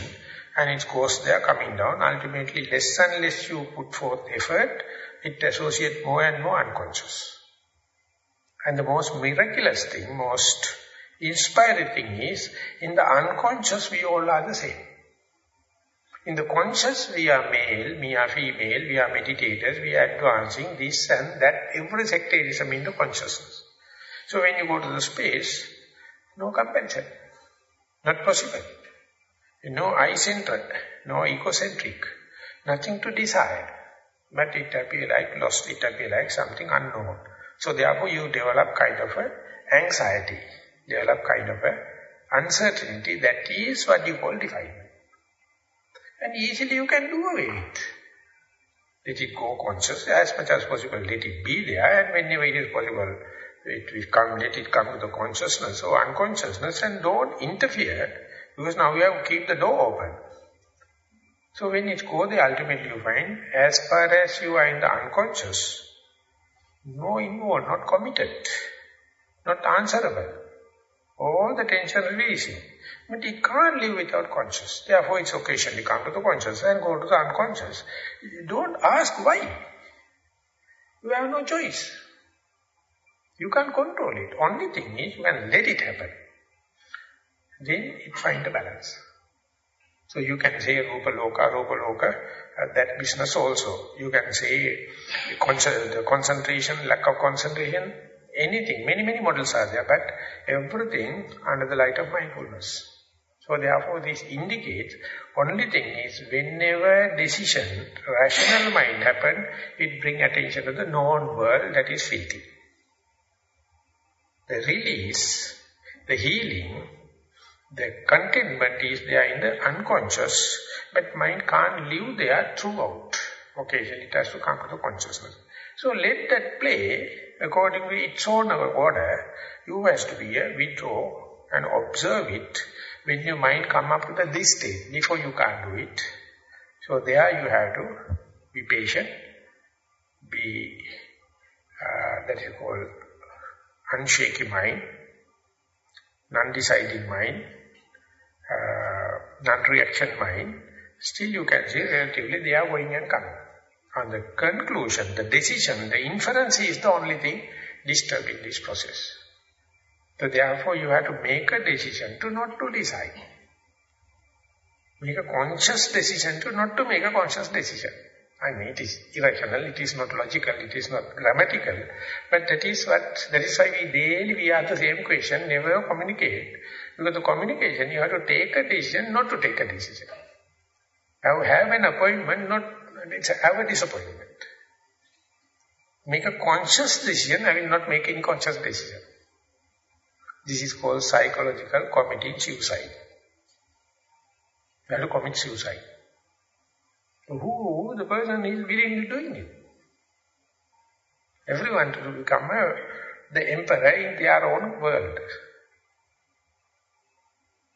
And it goes there, coming down. Ultimately, less and less you put forth effort, it associates more and more unconscious. And the most miraculous thing, most inspiring thing is, in the unconscious, we all are the same. In the conscious, we are male, we are female, we are meditators, we are advancing this and that, every sectarianism in the consciousness. So when you go to the space, no comparison, not possible. No eye-centered, no egocentric, nothing to desire. But it appears like lost, it appears like something unknown. So therefore you develop kind of a anxiety, develop kind of a uncertainty. That is what you call defilement and easily you can do with. Let it go conscious as much as possible. Let it be there and whenever it is possible, it will come, let it come to the consciousness or unconsciousness and don't interfere because now you have to keep the door open. So when it goes there, ultimately you find, as far as you are in the unconscious, no involved, not committed, not answerable. All the tension releasing. But it can't live without conscious. Therefore, it's occasionally come to the conscious and go to the unconscious. Don't ask why. You have no choice. You can't control it. Only thing is, you can let it happen. Then it find a balance. So you can say Rupa Loka, Rupa Loka, uh, that business also. You can say the concentration, lack of concentration, anything. Many, many models are there, but everything under the light of mindfulness. So therefore this indicates, only thing is whenever decision, rational mind happen, it bring attention to the known world that is filthy. The release, the healing, the contentment is there in the unconscious, but mind can't live there throughout. Occasionally it has to come to the consciousness. So let that play according to its own order. You has to be a withdraw and observe it when your mind come up to this state, before you can't do it. So there you have to be patient, be, uh, that is called unshaky mind, non-deciding mind, uh, non-reaction mind. Still you can see relatively they are going and coming. And the conclusion, the decision, the inference is the only thing disturbing this process. So therefore you have to make a decision to not to decide. Make a conscious decision to not to make a conscious decision. I mean, it is irrational, it is not logical, it is not grammatical. But that is what, that is why we daily, we ask the same question, never communicate. Because the communication, you have to take a decision, not to take a decision. Have, have an appointment, not it's, have a disappointment. Make a conscious decision, I will not make any conscious decision. This is called psychological committing suicide. You have to commit suicide. So who the person is willingly doing it? Everyone to become a, the emperor in their own world.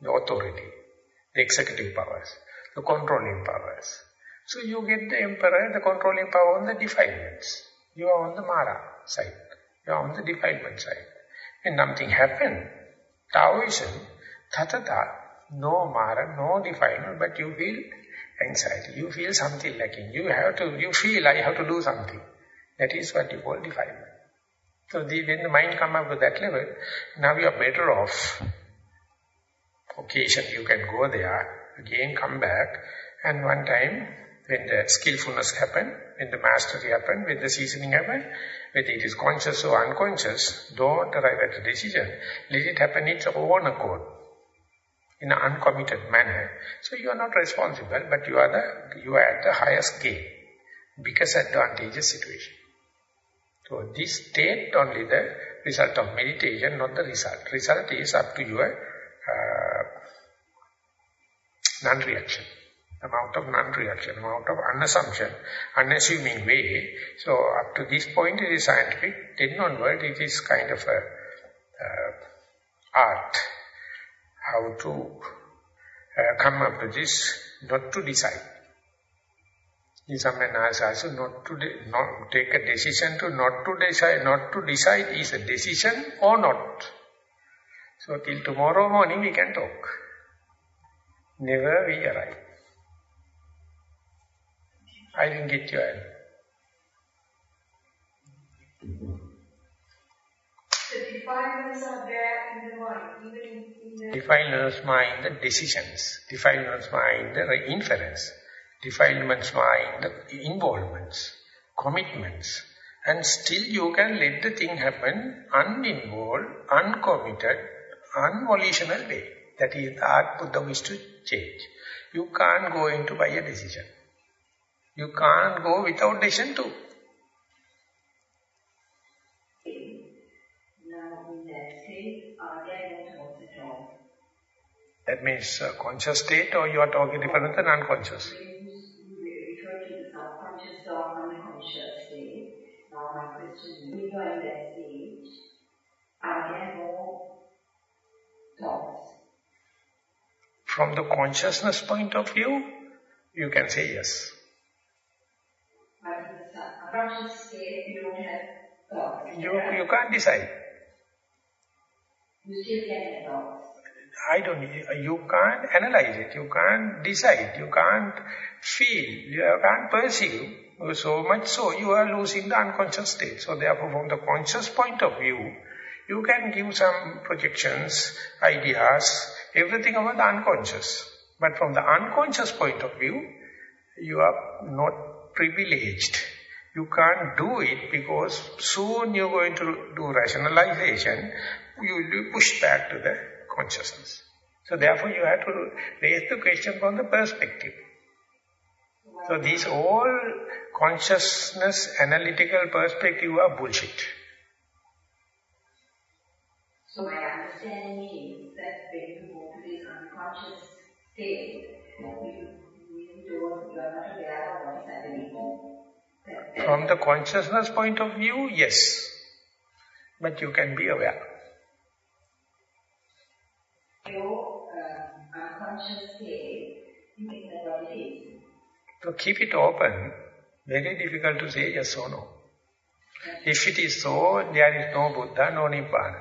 The authority, the executive powers, the controlling powers. So you get the emperor, the controlling power on the defilements. You are on the Mara side. You are on the defilement side. When something happen, Taoism, tatata, no mara, no defilement, but you feel anxiety, you feel something lacking. You have to, you feel I have to do something. That is what you call defilement. So the, when the mind come up to that level, now you are better off. Occasion you can go there, again come back, and one time when the skillfulness happen, when the mastery happen, when the seasoning happen, whether it is conscious or unconscious, don't arrive at a decision. Let it happen its own accord, in an uncommitted manner. So you are not responsible, but you are the you are at the highest gain, biggest advantageous situation. So this state only the result of meditation, not the result. Result is up to your uh, non-reaction amount of non-reaction, amount of unassumption, unassuming way. So up to this point it is scientific, then onward it is kind of a uh, art, how to uh, come up to this, not to decide. In some analysis, not to not take a decision to not to decide, not to decide is a decision or not. So till tomorrow morning we can talk. Never we arrive. I didn't get your answer. The defilements are there in the mind, even in, in the... Defilements mind the decisions, defilements mind the inference, defilements mind the involvements, commitments, and still you can let the thing happen uninvolved, uncommitted, unvolitional way. That is the art Buddha wish to change. You can't go into by a decision. You can't go without decision too. That means uh, conscious state or you are talking different than unconscious? From the consciousness point of view, you can say yes. State, you have thoughts. You, you can't decide. You still the thoughts. I don't, you can't analyze it, you can't decide, you can't feel, you can't perceive. So much so, you are losing the unconscious state. So therefore, from the conscious point of view, you can give some projections, ideas, everything about the unconscious. But from the unconscious point of view, you are not privileged. You can't do it because soon you're going to do rationalization, you will be pushed back to the consciousness. So therefore you have to raise the question from the perspective. So these all consciousness, analytical perspective are bullshit. So my understanding is that when you go to this unconscious state, you, you, don't, you are not aware of what is happening. From the consciousness point of view, yes. But you can be aware. Your um, unconscious state, you think that what it is. To keep it open, very difficult to say yes or no. If it is so, there is no Buddha, no Nibbana.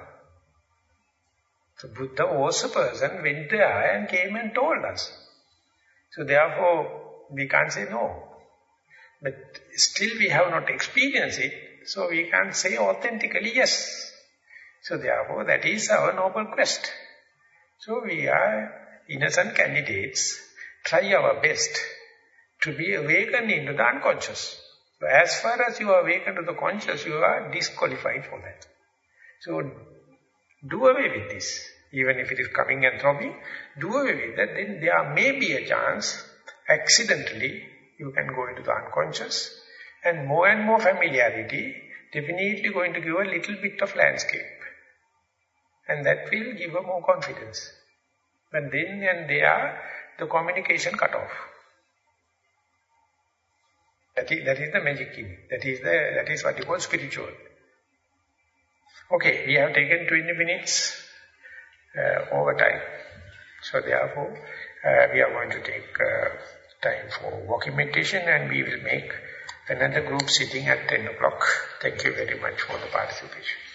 So Buddha was a person, went there and came and told us. So therefore, we can't say no. But still we have not experienced it, so we can't say authentically yes. So therefore, that is our noble quest. So we are innocent candidates, try our best to be awakened into the unconscious. So as far as you are awakened to the conscious, you are disqualified for that. So do away with this. Even if it is coming and throbbing, do away with that. Then there may be a chance, accidentally, you can go into the unconscious. And more and more familiarity, definitely going to give a little bit of landscape. And that will give a more confidence. But then and there, the communication cut off. That is, that is the magic key. That is, the, that is what you call spiritual. Okay, we have taken 20 minutes uh, over time. So therefore, uh, we are going to take uh, time for walking meditation and we will make another group sitting at 10 o'clock. Thank you very much for the participation.